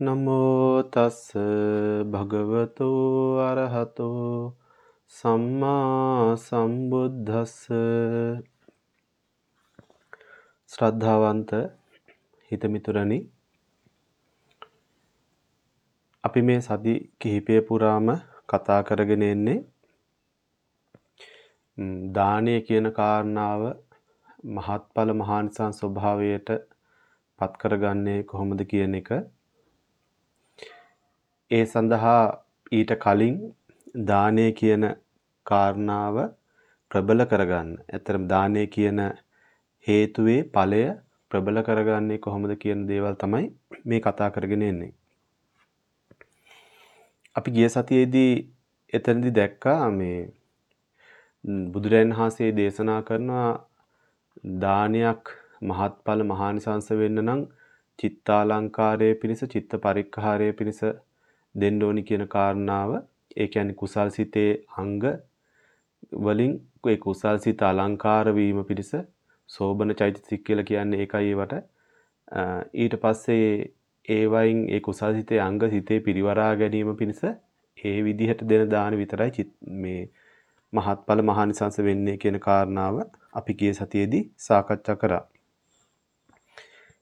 නමෝ තස් භගවතෝ අරහතෝ සම්මා සම්බුද්දස්ස. ශ්‍රද්ධාවන්ත හිතමිතුරනි අපි මේ සති කිහිපය පුරාම කතා කරගෙන එන්නේ දානය කියන කාරණාව මහත්ඵල මහානිසං ස්වභාවයට පත් කරගන්නේ කොහොමද කියන එක. ඒ සඳහා ඊට කලින් දානය කියන කාරණාව ප්‍රබල කරගන්න. ඇත්තරම දානය කියන හේතුවේ ඵලය ප්‍රබල කරගන්නේ කොහොමද කියන දේවල් තමයි මේ කතා කරගෙන එන්නේ. අපි ගිය සතියේදී එතනදී දැක්කා මේ බුදුරයන් වහන්සේ දේශනා කරනවා දානයක් මහත්ඵල මහානිසංස වෙන්න නම් චිත්තාලංකාරයේ පිණිස චිත්ත පරික්ඛාරයේ පිණිස දෙන්න ඕනි කියන කාරණාව ඒ කියන්නේ කුසල් සිතේ අංග වලින් ඒ කුසල් සිත අලංකාර වීම පිණිස සෝබන චෛතසික කියලා කියන්නේ ඒකයි ඒවට ඊට පස්සේ ඒ වයින් ඒ කුසල් සිතේ අංග සිතේ පිරිවරා ගැනීම පිණිස ඒ විදිහට දෙන දාන විතරයි මේ මහත්ඵල මහානිසංස වෙන්නේ කියන කාරණාව අපි ගිය සතියේදී සාකච්ඡා කරා.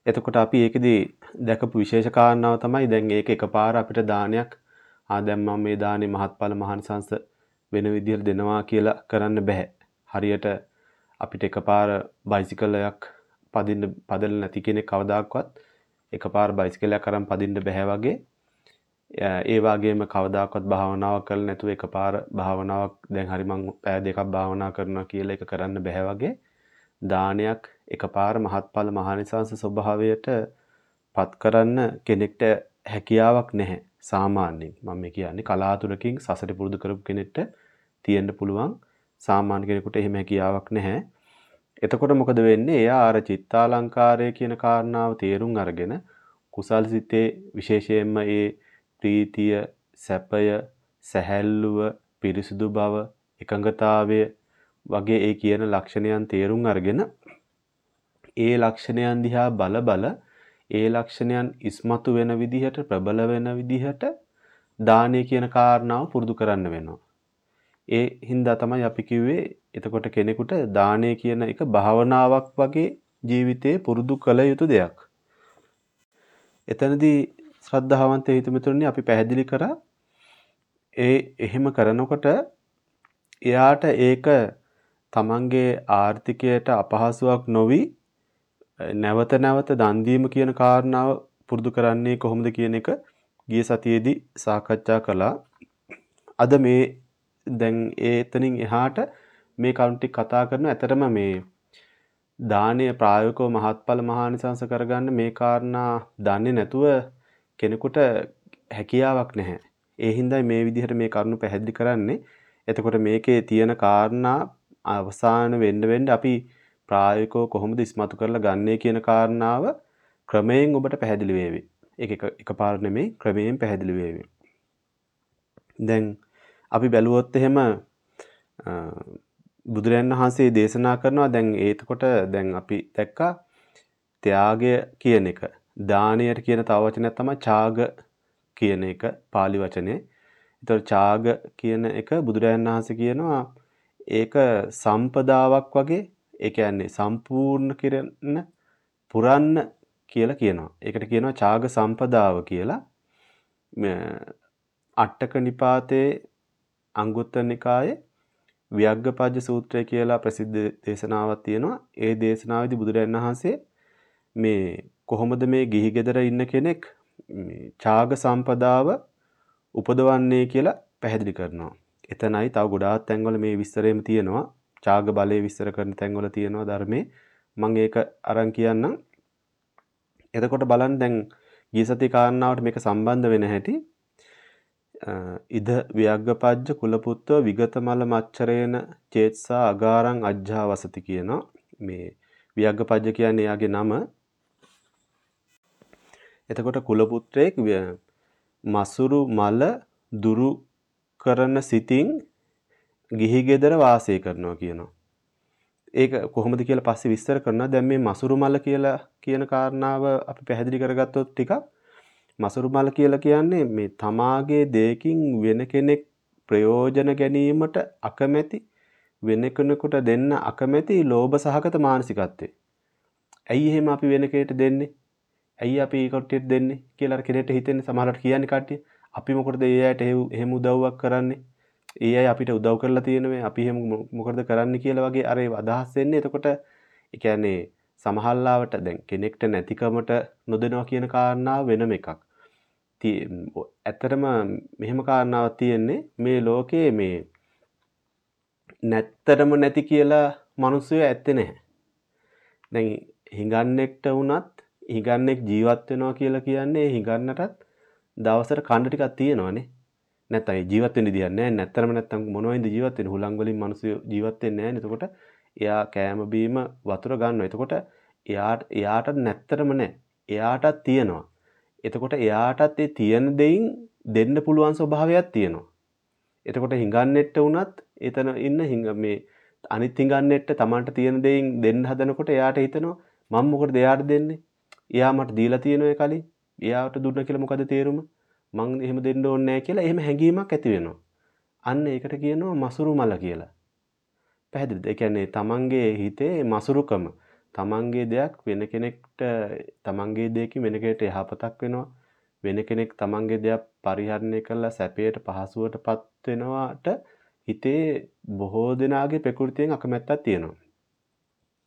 එතකොට අපි ඒකෙදී දැකපු විශේෂ කාරණාව තමයි දැන් ඒක එකපාර අපිට දානයක් ආ දැන් මම මේ දානේ මහත්ඵල මහානිසංස වෙන විදිහට දෙනවා කියලා කරන්න බෑ. හරියට අපිට එකපාර බයිසිකලයක් පදින්න පදල නැති කෙනෙක් කවදාක්වත් එකපාර බයිසිකලයක් අරන් පදින්න බෑ වගේ ඒ වගේම කවදාකවත් භාවනාවක් කරලා නැතුව එකපාර භාවනාවක් දැන් හරි මං පැය දෙකක් භාවනා කරනවා කියලා ඒක කරන්න බෑ වගේ දානයක් එකපාර මහත්ඵල මහානිසංස ස්වභාවයට පත් කරන්න කෙනෙක්ට හැකියාවක් නැහැ සාමාන්‍යයෙන්. මම මේ කියන්නේ කලාතුරකින් සසර පුරුදු කරපු කෙනෙක්ට තියෙන්න පුළුවන්. සාමාන්‍ය කෙනෙකුට එහෙම හැකියාවක් නැහැ. එතකොට මොකද වෙන්නේ? එයා අර චිත්තාලංකාරය කියන කාරණාව තේරුම් අරගෙන කුසල් සිතේ විශේෂයෙන්ම ඒ ප්‍රීතිය සැපය සැහැල්ලුව පිරිසුදු බව එකඟතාවය වගේ ඒ කියන ලක්ෂණයන් තේරුම් අරගෙන ඒ ලක්ෂණයන් දිහා බල බල ඒ ලක්ෂණයන් ඉස්මතු වෙන විදිහට ප්‍රබල වෙන විදිහට දානය කියන කාරණාව පුරුදු කරන්න වෙනවා. ඒ හින්දා තමයි අපි කිව්වේ එතකොට කෙනෙකුට දානය කියන එක භාවනාවක් වගේ ජීවිතේ පුරුදු කළ යුතු දෙයක්. එතනදී ශ්‍රද්ධාවන්ත හිතමිතුරනි අපි පැහැදිලි කරා ඒ එහෙම කරනකොට එයාට ඒක තමන්ගේ ආර්ථිකයට අපහසුයක් නොවි නැවත නැවත දන් දීම කියන කාරණාව පුරුදු කරන්නේ කොහොමද කියන එක ගිය සතියේදී සාකච්ඡා කළා. අද මේ දැන් ඒ එතනින් එහාට මේ කරුණ ටික කතා කරන ඇතරම මේ දානීය ප්‍රායෝගිකව මහත්ඵල මහානිසංස කරගන්න මේ කාරණා දන්නේ නැතුව කෙනෙකුට හැකියාවක් නැහැ. ඒ හින්දායි මේ විදිහට මේ කරුණු පැහැදිලි කරන්නේ. එතකොට මේකේ තියෙන කාරණා අවසාන වෙන්න වෙන්න අපි ප්‍රායෝගිකව කොහොමද ඉස්මතු කරලා ගන්නේ කියන කාරණාව ක්‍රමයෙන් ඔබට පැහැදිලි වේවි. ඒක එක එකපාර නෙමෙයි ක්‍රමයෙන් පැහැදිලි වේවි. දැන් අපි බැලුවොත් එහෙම බුදුරයන් වහන්සේ දේශනා කරනවා දැන් ඒතකොට දැන් අපි දැක්කා ත්‍යාගය කියන එක දානයට කියන තව වචනයක් තමයි ඡාග කියන එක pāli වචනේ. ඒතර ඡාග කියන එක බුදුරයන් වහන්සේ කියනවා ඒක සම්පදාවක් වගේ ඒ කියන්නේ සම්පූර්ණ කරන්න පුරන්න කියලා කියනවා. ඒකට කියනවා ඡාග සම්පදාව කියලා. අට්ටක නිපාතේ අංගුත්තර නිකායේ ව්‍යග්ගපජ්ජ සූත්‍රය කියලා ප්‍රසිද්ධ දේශනාවක් තියෙනවා. ඒ දේශනාවේදී බුදුරජාණන් වහන්සේ මේ කොහොමද මේ ගිහි ගෙදර ඉන්න කෙනෙක් මේ ඡාග සම්පදාව උපදවන්නේ කියලා පැහැදිලි කරනවා. එතනයි තව ගොඩාක් තැන්වල මේ විස්තරෙම තියෙනවා. ඡාග බලය විස්තර කරන තැන්වල තියෙනවා ධර්මයේ. මම ඒක අරන් කියන්නම්. එතකොට බලන්න දැන් ගිය සති කාරණාවට මේක සම්බන්ධ වෙන හැටි ඉද ව්‍යග්ගපජ්ජ කුලපුත්ව විගතමල මච්චරේන චේත්සා අගාරං අජ්ජා වසති කියන මේ ව්‍යග්ගපජ්ජ කියන්නේ එයාගේ නම එතකොට කුලපුත්‍රයෙක් මසුරු මල දුරු කරන සිතින් ගිහි ගෙදර වාසය කරනවා කියනවා. ඒක කොහොමද කියලා පස්සේ විස්තර කරනවා. දැන් මේ මසුරු මල කියලා කියන කාරණාව අපි පැහැදිලි කරගත්තොත් ටිකක් මසුරු මල කියලා කියන්නේ මේ තමාගේ දෙයකින් වෙන කෙනෙක් ප්‍රයෝජන ගැනීමට අකමැති වෙන කෙනෙකුට දෙන්න අකමැති ලෝභ සහගත මානසිකත්වය. ඇයි එහෙම අපි වෙන කෙනෙක්ට දෙන්නේ? ඇයි අපි කට්ටියට දෙන්නේ කියලා කෙනෙක්ට හිතෙන්නේ සමහරවිට කියන්නේ කට්ටිය. අපි මොකටද ඒ අයට එහෙම උදව්වක් කරන්නේ? ඒ අය අපිට උදව් කරලා තියෙනවේ අපි එහෙම මොකටද කරන්න කියලා වගේ අර අදහස් එන්නේ. එතකොට ඒ කියන්නේ සමහල්ලාවට දැන් කෙනෙක්ට නැතිකමට නොදෙනවා කියන කාරණාව වෙනම එකක්. ඇත්තටම මෙහෙම කාරණාවක් තියෙන්නේ මේ ලෝකයේ මේ නැත්තරම නැති කියලා මිනිස්සු ඇත්තේ නැහැ. දැන් හිඟන්නෙක්ට වුණත් හිඟන්නෙක් ජීවත් වෙනවා කියලා කියන්නේ හිඟන්නටත් දවසට කන්න ටිකක් තියෙනවනේ. නැත්නම් ජීවත් වෙන්න විදියක් නැහැ. නැත්තරම නැත්නම් මොනවයින්ද ජීවත් වෙන්නේ? හුලං වලින් මිනිස්සු ජීවත් වෙන්නේ නැහැ. එතකොට එයා කෑම බීම වතුර ගන්නවා. එතකොට එයාට එයාට නැත්තරම නැහැ. එයාටත් තියෙනවා. එතකොට එයාටත් ඒ තියෙන දෙයින් දෙන්න පුළුවන් ස්වභාවයක් තියෙනවා. එතකොට හිඟන්නෙට්ට වුණත් එතන ඉන්න හිඟ මේ අනිත් හිඟන්නෙට්ට Tamanට තියෙන දෙයින් දෙන්න හදනකොට එයාට හිතෙනවා මම මොකටද එයාට දෙන්නේ? එයා මට දීලා තියෙනවා කලින්. එයාට දුන්න කියලා මොකද තේරුම? මං එහෙම දෙන්න ඕනේ නැහැ කියලා එහෙම හැඟීමක් ඇති වෙනවා. අන්න ඒකට කියනවා මසුරු මල කියලා. පැහැදිලිද? ඒ කියන්නේ Tamanගේ හිතේ මසුරුකම තමන්ගේ දෙයක් වෙන කෙනෙක්ට තමන්ගේ දෙයකින් වෙන කෙනෙක්ට යහපතක් වෙනවා වෙන කෙනෙක් තමන්ගේ දෙයක් පරිහරණය කරලා සැපයට පහසුවටපත් වෙනවාට හිතේ බොහෝ දෙනාගේ ප්‍රകൃතියෙන් අකමැත්තක් තියෙනවා.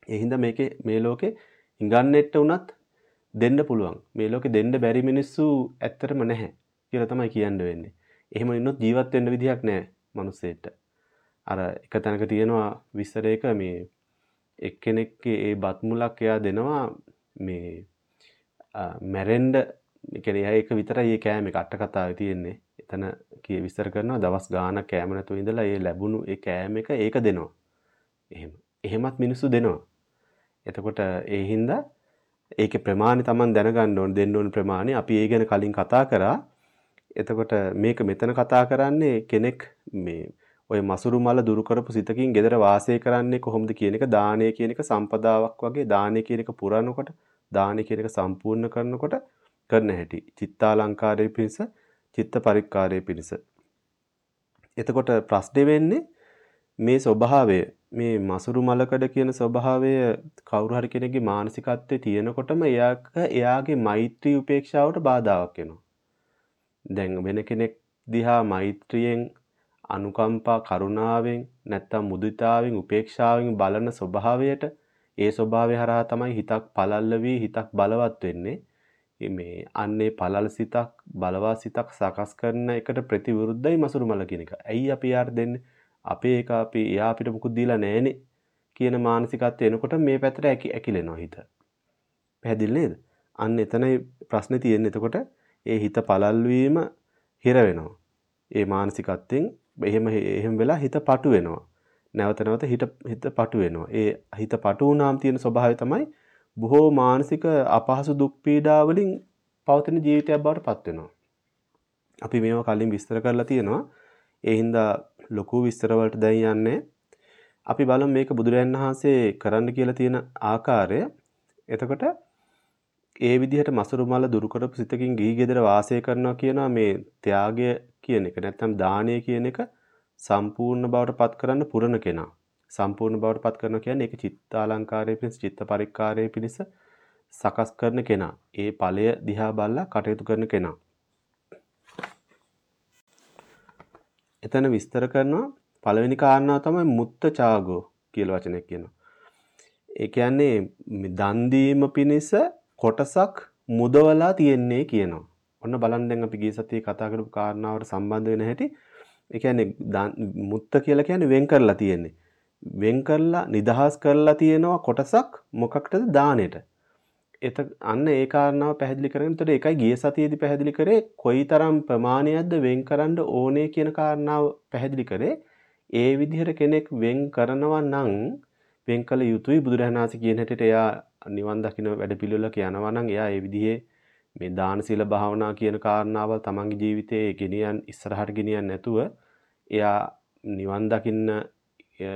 ඒ හින්දා මේකේ මේ ලෝකේ හිඟන්නේට උනත් දෙන්න පුළුවන්. මේ ලෝකේ දෙන්න බැරි මිනිස්සු ඇත්තටම නැහැ කියලා තමයි කියන්න වෙන්නේ. එහෙම ඉන්නොත් ජීවත් වෙන්න විදිහක් නැහැ මිනිස්සෙට. අර එක තැනක තියෙනවා විස්තරයක මේ එක්කෙනෙක්ගේ ඒ බත් මුලක් එයා දෙනවා මේ මැරෙන්ඩ එකන ඒක විතර ඒ කෑම එක අට්ට කතාව තියෙන්නේ. එතන කිය විස්තර කරනවා දවස් ගාන කෑමනතු ඉඳලා ඒ ලැබුණු ඒ කෑම එක ඒක දෙනවා. එහෙම. එහෙමත් මිනිස්සු දෙනවා. එතකොට ඒ හින්දා ඒක ප්‍රමාණි තමන් දැනගන්න ඕන දෙන්න ඕන ප්‍රමාණි අපි ඒ ගැන කලින් කතා කරා. එතකොට මේක මෙතන කතා කරන්නේ කෙනෙක් මේ ඔය මසුරු මල දුරු කරපු සිතකින් gedara වාසය කරන්නේ කොහොමද කියන එක දානය කියන එක සම්පදාවක් වගේ දානය කියන එක පුරනකොට දානය කියන එක සම්පූර්ණ කරනකොට කරන හැටි චිත්තාලංකාරයේ පිණිස චිත්ත පරික්කාරයේ පිණිස එතකොට ප්‍රශ්නේ වෙන්නේ මේ ස්වභාවය මේ මසුරු මලකඩ කියන ස්වභාවය කවුරු හරි කෙනෙක්ගේ මානසිකත්වයේ තියෙනකොටම එයාක එයාගේ මෛත්‍රී උපේක්ෂාවට බාධාවක් වෙනවා. දැන් වෙන කෙනෙක් දිහා මෛත්‍රියෙන් අනුකම්පා කරුණාවෙන් නැත්තම් මුදිතාවෙන් උපේක්ෂාවෙන් බලන ස්වභාවයට ඒ ස්වභාවය හරහා තමයි හිතක් පළල්ල වී හිතක් බලවත් වෙන්නේ. මේ අන්නේ පළල් සිතක් බලවත් සිතක් සකස් කරන එකට ප්‍රතිවිරුද්ධයි මසුරු මල කියන එක. ඇයි අපි යාට දෙන්නේ? අපේ එක අපි එයා අපිට මුකුත් දීලා නැහනේ කියන මානසිකත්වය එනකොට මේ පැත්තට ඇකිලෙනවා හිත. පැහැදිලි නේද? අන්න එතනයි ප්‍රශ්නේ තියෙන්නේ. එතකොට ඒ හිත පළල් වීම හිර වෙනවා. ඒ මානසිකත්වයෙන් එහෙම එහෙම වෙලා හිත පටු වෙනවා. නැවත නැවත හිත හිත පටු වෙනවා. ඒ හිත පටු වුණාම තියෙන ස්වභාවය තමයි බොහෝ මානසික අපහසු දුක් පීඩා වලින් පවතින ජීවිතයක් බවට පත් වෙනවා. අපි මේවා කලින් විස්තර කරලා තියෙනවා. ඒ හින්දා ලොකු විස්තර වලට දැන් යන්නේ. අපි බලමු මේක බුදුරයන් වහන්සේ කරන්න කියලා තියෙන ආකාරය. එතකොට ඒ විදිහට මසුරු මල දුරු කරපු සිතකින් ගිහි ගෙදර වාසය කරනවා කියනවා මේ ත්‍යාගය කියන එක නැත්නම් දානය කියන එක සම්පූර්ණ බවට පත් කරන්න පුරන කෙනා. සම්පූර්ණ බවට පත් කරනවා කියන්නේ ඒක චිත්තාලංකාරයේ පිණිස චිත්ත පරික්කාරයේ පිණිස සකස් කරන කෙනා. ඒ ඵලය දිහා බලලා කටයුතු කරන කෙනා. එතන විස්තර කරනවා පළවෙනි කාරණාව තමයි මුත්ත චාගෝ කියලා වචනයක් කියනවා. ඒ කියන්නේ දන් දීම පිණිස කොටසක් මුදවලා තියෙන්නේ කියනවා. ඔන්න බලන්න දැන් අපි ගිය සතියේ කතා කරපු කාරණාවට සම්බන්ධ වෙන හැටි. ඒ කියන්නේ මුත්ත කියලා කියන්නේ වෙන් කරලා තියෙන්නේ. වෙන් කරලා නිදහස් කරලා තියෙනවා කොටසක් මොකක්ටද දානෙට. එත අන්න ඒ කාරණාව පැහැදිලි කරගෙන එතකොට ඒකයි ගිය සතියේදී පැහැදිලි කරේ කොයිතරම් ප්‍රමාණයක්ද වෙන් කරන්න ඕනේ කියන කාරණාව පැහැදිලි කරේ. ඒ විදිහට කෙනෙක් වෙන් කරනවා නම් වෙන් කළ යුතුයි බුදුරහණාසි කියන හැටියට එයා නිවන් දකින්න වැඩපිළිවෙලක යනවා නම් එයා ඒ විදිහේ මේ දාන සීල භාවනා කියන කාරණාවල් තමන්ගේ ජීවිතයේ ගෙනියන් ඉස්සරහට ගෙනියන්න නැතුව එයා නිවන් දකින්න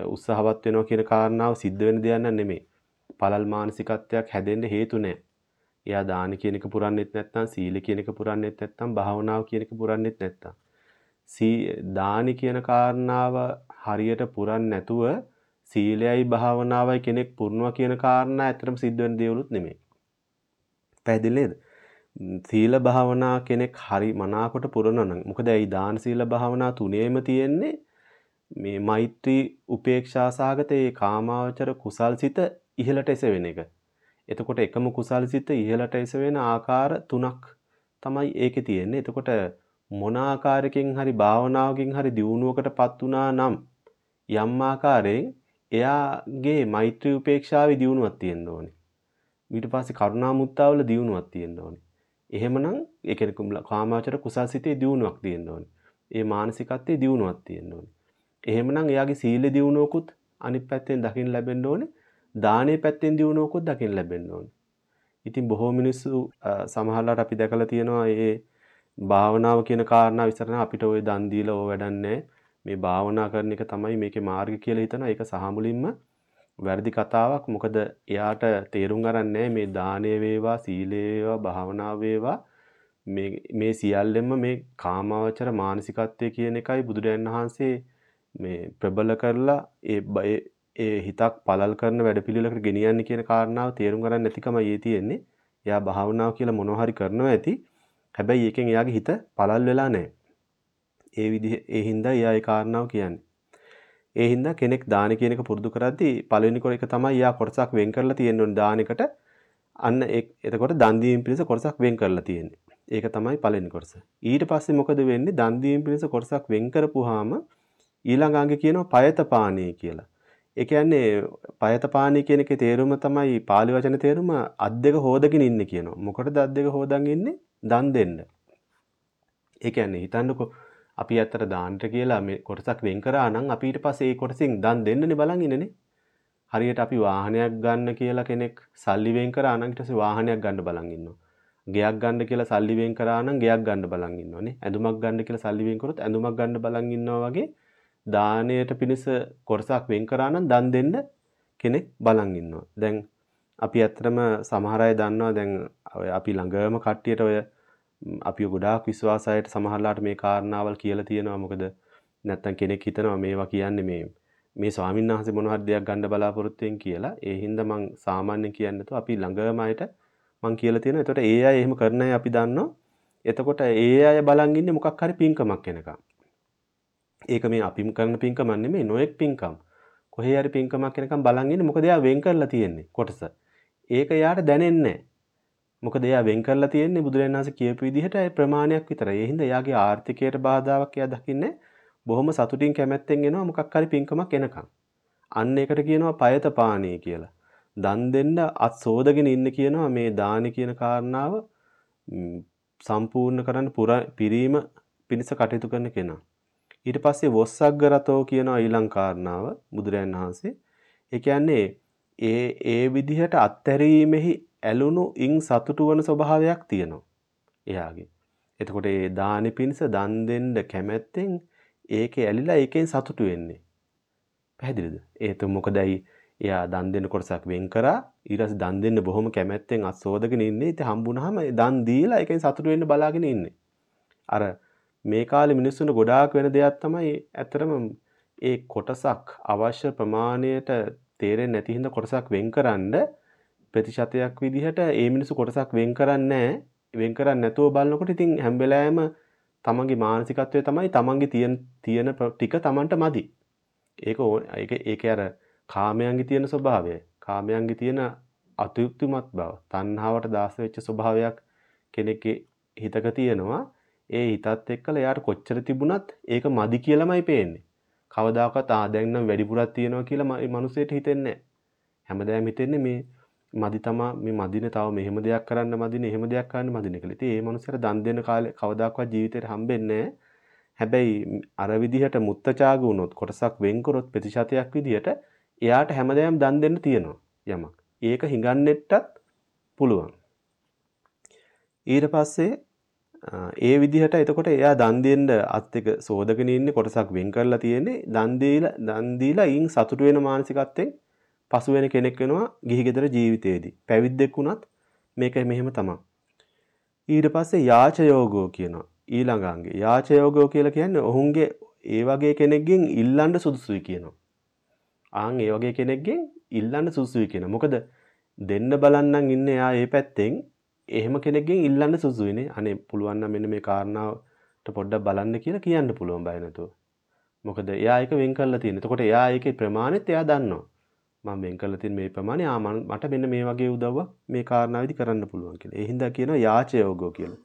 උත්සාහවත් වෙනවා කියන කාරණාව සිද්ධ වෙන දෙයක් නෙමෙයි. පළල් මානසිකත්වයක් හැදෙන්න හේතු නැහැ. එයා දාන කියන එක පුරන්නෙත් නැත්නම් සීල කියන එක පුරන්නෙත් නැත්නම් භාවනාව කියන එක පුරන්නෙත් නැත්නම් සී දානි කියන කාරණාව හරියට පුරන්නේ නැතුව සීලයයි භාවනාවයි කෙනෙක් පුරනවා කියන කාරණා ඇත්තටම සිද්ධ වෙන දේවලුත් නෙමෙයි. පැහැදිලි නේද? සීල භාවනා කෙනෙක් හරි මනාකොට පුරනවා නම් මොකද ඒ දාන සීල භාවනා තුනේම තියෙන්නේ මේ මෛත්‍රී උපේක්ෂා සාගත ඒ කාමාවචර කුසල්සිත ඉහළට එසවෙන එක. එතකොට එකම කුසල්සිත ඉහළට එසවෙන ආකාර තුනක් තමයි ඒකේ තියෙන්නේ. එතකොට මොන ආකාරයකින් හරි භාවනාවකින් හරි දියුණුවකටපත් වුණා නම් යම් ආකාරයෙන් එයාගේ මෛත්‍රී උපේක්ෂාවේ දියුණුවක් තියෙන්න ඕනේ. ඊට පස්සේ කරුණා මුත්තාවල දියුණුවක් තියෙන්න ඕනේ. එහෙමනම් ඒ කියන්නේ කාමාවචර කුසල්සිතේ දියුණුවක් තියෙන්න ඕනේ. ඒ මානසිකත්වයේ දියුණුවක් තියෙන්න ඕනේ. එහෙමනම් එයාගේ සීල දියුණුවකුත් අනිත් පැත්තෙන් දකින්න ලැබෙන්න ඕනේ. දානේ පැත්තෙන් දියුණුවකුත් දකින්න ලැබෙන්න ඕනේ. ඉතින් බොහෝ මිනිස්සු සමහරවිට අපි දැකලා තියෙනවා මේ භාවනාව කියන කාරණා විතරන අපිට ওই දන් දීලා ඕ වැඩන්නේ මේ භාවනා කරන එක තමයි මේකේ මාර්ගය කියලා හිතනවා. ඒක සහමුලින්ම වැරදි කතාවක්. මොකද එයාට තේරුම් ගන්නෑ මේ දානය වේවා, සීලය වේවා, භාවනාව වේවා මේ මේ සියල්ලෙම මේ කාමාවචර මානසිකත්වය කියන එකයි බුදුරජාණන් වහන්සේ මේ ප්‍රබල කරලා ඒ ඒ හිතක් පළල් කරන වැඩපිළිවෙලකට ගෙනියන්නේ කියන කාරණාව තේරුම් ගන්න නැතිකමයි ඒ තියෙන්නේ. එයා භාවනාව කියලා මොනවා හරි කරනවා ඇති. හැබැයි ඒකෙන් එයාගේ හිත පළල් වෙලා නැහැ. ඒ විදිහ ඒ හින්දා එයා ඒ කාරණාව කියන්නේ. ඒ හින්දා කෙනෙක් දාන කියන එක පුරුදු කරද්දී පළවෙනි කොට එක තමයි එයා කොටසක් වෙන් කරලා තියෙන්න ඕනේ දානෙකට. අන්න එතකොට දන් දීම පිණිස කොටසක් වෙන් කරලා තියෙන්නේ. ඒක තමයි පළවෙනි කොටස. ඊට පස්සේ මොකද වෙන්නේ? දන් දීම පිණිස කොටසක් වෙන් කරපුවාම ඊළඟ අංගේ කියනවා පයතපාණී කියලා. ඒ කියන්නේ පයතපාණී කියන එකේ තේරුම තමයි pāli වචන තේරුම අත් දෙක හොදගෙන ඉන්නේ කියනවා. මොකටද අත් දෙක හොදන් ඉන්නේ? දන් දෙන්න. ඒ කියන්නේ හිතන්නකෝ අපි ඇත්තට දාන්නට කියලා මේ කොටසක් වෙන් කරා නම් අපි ඊට පස්සේ ඒ කොටසින් දන් දෙන්නනේ බලන් ඉන්නනේ. හරියට අපි වාහනයක් ගන්න කියලා කෙනෙක් සල්ලි වෙන් කරා නම් ඊට පස්සේ වාහනයක් ගන්න බලන් ඉන්නවා. ගෙයක් ගන්න කියලා සල්ලි වෙන් කරා නම් ගෙයක් ගන්න බලන් ඉන්නවනේ. ඇඳුමක් ගන්න කියලා සල්ලි වෙන් කරොත් ඇඳුමක් ගන්න බලන් ඉන්නවා වගේ දානයට පිණිස කොටසක් වෙන් කරා නම් දන් දෙන්න කෙනෙක් බලන් ඉන්නවා. දැන් අපි ඇත්තටම සමහර අය දන්නවා දැන් අපි ළඟම කට්ටියට ඔය අපි ගොඩාක් විශ්වාසයට සමහරලාට මේ කාරණාවල් කියලා තියෙනවා. මොකද නැත්තම් කෙනෙක් හිතනවා මේවා කියන්නේ මේ මේ ස්වාමීන් වහන්සේ මොන හරි දෙයක් ගන්න බලාපොරොත්තු වෙන් කියලා. ඒ හින්දා මං සාමාන්‍යයෙන් කියන්නේ නැතුව අපි ළඟම අයට මං කියලා තියෙනවා. එතකොට ඒ අය එහෙම කරන අය අපි දන්නවා. එතකොට ඒ අය බලන් ඉන්නේ මොකක් හරි පින්කමක් වෙනකම්. ඒක මේ අපි කරන පින්කමක් නෙමෙයි නොඑක් පින්කම්. කොහේ හරි පින්කමක් වෙනකම් බලන් ඉන්නේ මොකද එයා වෙන් කරලා තියෙන්නේ කොටස. ඒක එයාට දැනෙන්නේ මොකද එයා වෙන් කරලා තියෙන්නේ බුදුරජාණන් වහන්සේ කියපු විදිහට ඒ ප්‍රමාණයක් විතරයි. ඒ හින්දා එයාගේ ආර්ථිකයට බාධාවක් එයා දකින්නේ බොහොම සතුටින් කැමැත්තෙන් එනවා මොකක් හරි පින්කමක් එනකම්. අන්න ඒකට කියනවා පයතපාණී කියලා. දන් දෙන්න අත් සෝදගෙන ඉන්න කියනවා මේ දානි කියන කාරණාව සම්පූර්ණ කරන්න පිරීම පිණිස කටයුතු කරන කෙනා. ඊට පස්සේ වොස්සග්ග රතෝ කියන ඊළං කාරණාව බුදුරයන් වහන්සේ ඒ කියන්නේ ඒ ඒ විදිහට අත්හැරීමෙහි ඇලුණු ඉන් සතුටු වන ස්වභාවයක් තියෙනවා එයාගේ. එතකොට ඒ දානි පිණිස දන් දෙන්න කැමැත්තෙන් ඒකේ ඇලිලා ඒකෙන් සතුටු වෙන්නේ. පැහැදිලිද? ඒත මොකදයි එයා දන් දෙන්න කොටසක් වෙන් කරා ඊට පස්සේ දන් දෙන්න බොහොම කැමැත්තෙන් අස්සෝදගෙන ඉන්නේ. ඉතින් හම්බුනහම දන් දීලා ඒකෙන් සතුටු වෙන්න බලාගෙන ඉන්නේ. අර මේ කාලේ මිනිස්සුන්ට ගොඩාක් වෙන දෙයක් තමයි ඇත්තටම ඒ කොටසක් අවශ්‍ය ප්‍රමාණයට තේරෙන්නේ නැති හින්දා කොටසක් වෙන්කරන්න ප්‍රතිශතයක් විදිහට ඒ මිනිස්සු කොටසක් වෙන් කරන්නේ වෙන් කරන්නේ නැතුව බලනකොට ඉතින් හැම වෙලාවෙම තමන්ගේ මානසිකත්වය තමයි තමන්ගේ තියෙන තියෙන ටික තමන්ට මදි. ඒක ඒක ඒක අර කාමයන්ගේ තියෙන ස්වභාවය. කාමයන්ගේ තියෙන අතෘප්තිමත් බව. තණ්හාවට දාස වෙච්ච ස්වභාවයක් කෙනෙක්ගේ හිතක තියෙනවා. ඒ හිතත් එක්කලා එයාට කොච්චර තිබුණත් ඒක මදි කියලාමයි පේන්නේ. කවදාකවත් ආ දැන් නම් වැඩිපුරක් තියනවා කියලා මේ මිනිස්සෙට හිතෙන්නේ නැහැ. හැමදාම හිතෙන්නේ මේ මදි තමා මේ මදිනේ තව මෙහෙම දෙයක් කරන්න මදිනේ එහෙම දෙයක් කරන්න මදිනේ කියලා. ඉතින් ඒ මනුස්සයාට දන් දෙන්න කාලේ කවදාකවත් ජීවිතේට හම්බෙන්නේ හැබැයි අර විදිහට මුත්තචාග වුණොත් කොටසක් වෙන් කරොත් ප්‍රතිශතයක් විදිහට එයාට හැමදාම දන් දෙන්න තියෙනවා යමක්. ඒක හිඟන්නෙට්ටත් පුළුවන්. ඊට පස්සේ ඒ විදිහට එතකොට එයා දන් දෙන්න අත් එක සෝදගෙන ඉන්නේ කොටසක් වෙන් කරලා තියෙන්නේ දන් දීලා දන් දීලා ඊන් සතුටු වෙන මානසිකත්වයෙන් පසු වෙන කෙනෙක් වෙනවා ගිහි ගෙදර ජීවිතේදී. පැවිද්දෙක් වුණත් මේක මෙහෙම තමයි. ඊට පස්සේ යාච යෝගෝ කියනවා. ඊළඟ අංගේ. යාච යෝගෝ කියලා කියන්නේ ඔහුන්ගේ ඒ වගේ කෙනෙක්ගෙන් ඉල්ලන්න සුදුසුයි කියනවා. ආන් ඒ වගේ කෙනෙක්ගෙන් ඉල්ලන්න සුදුසුයි කියනවා. මොකද දෙන්න බලන්නම් ඉන්නේ එයා ඒ පැත්තෙන් එහෙම කෙනෙක්ගෙන් ඉල්ලන්න සුදුසුයිනේ. අනේ පුළුවන් නම් මෙන්න මේ කාරණාවට පොඩ්ඩක් බලන්න කියලා කියන්න පුළුවන් බය නැතුව. මොකද එයා ඒක වෙන් කරලා තියෙන. එතකොට එයා ඒකේ ප්‍රමාණෙත් එයා දන්නවා. මම වෙන් කරලා තියෙන මේ ප්‍රමාණය ආ මට මෙන්න මේ වගේ උදව්වක් මේ කාරණාවෙදි කරන්න පුළුවන් කියලා. ඒ හින්දා කියනවා යාච යෝගෝ කියලා.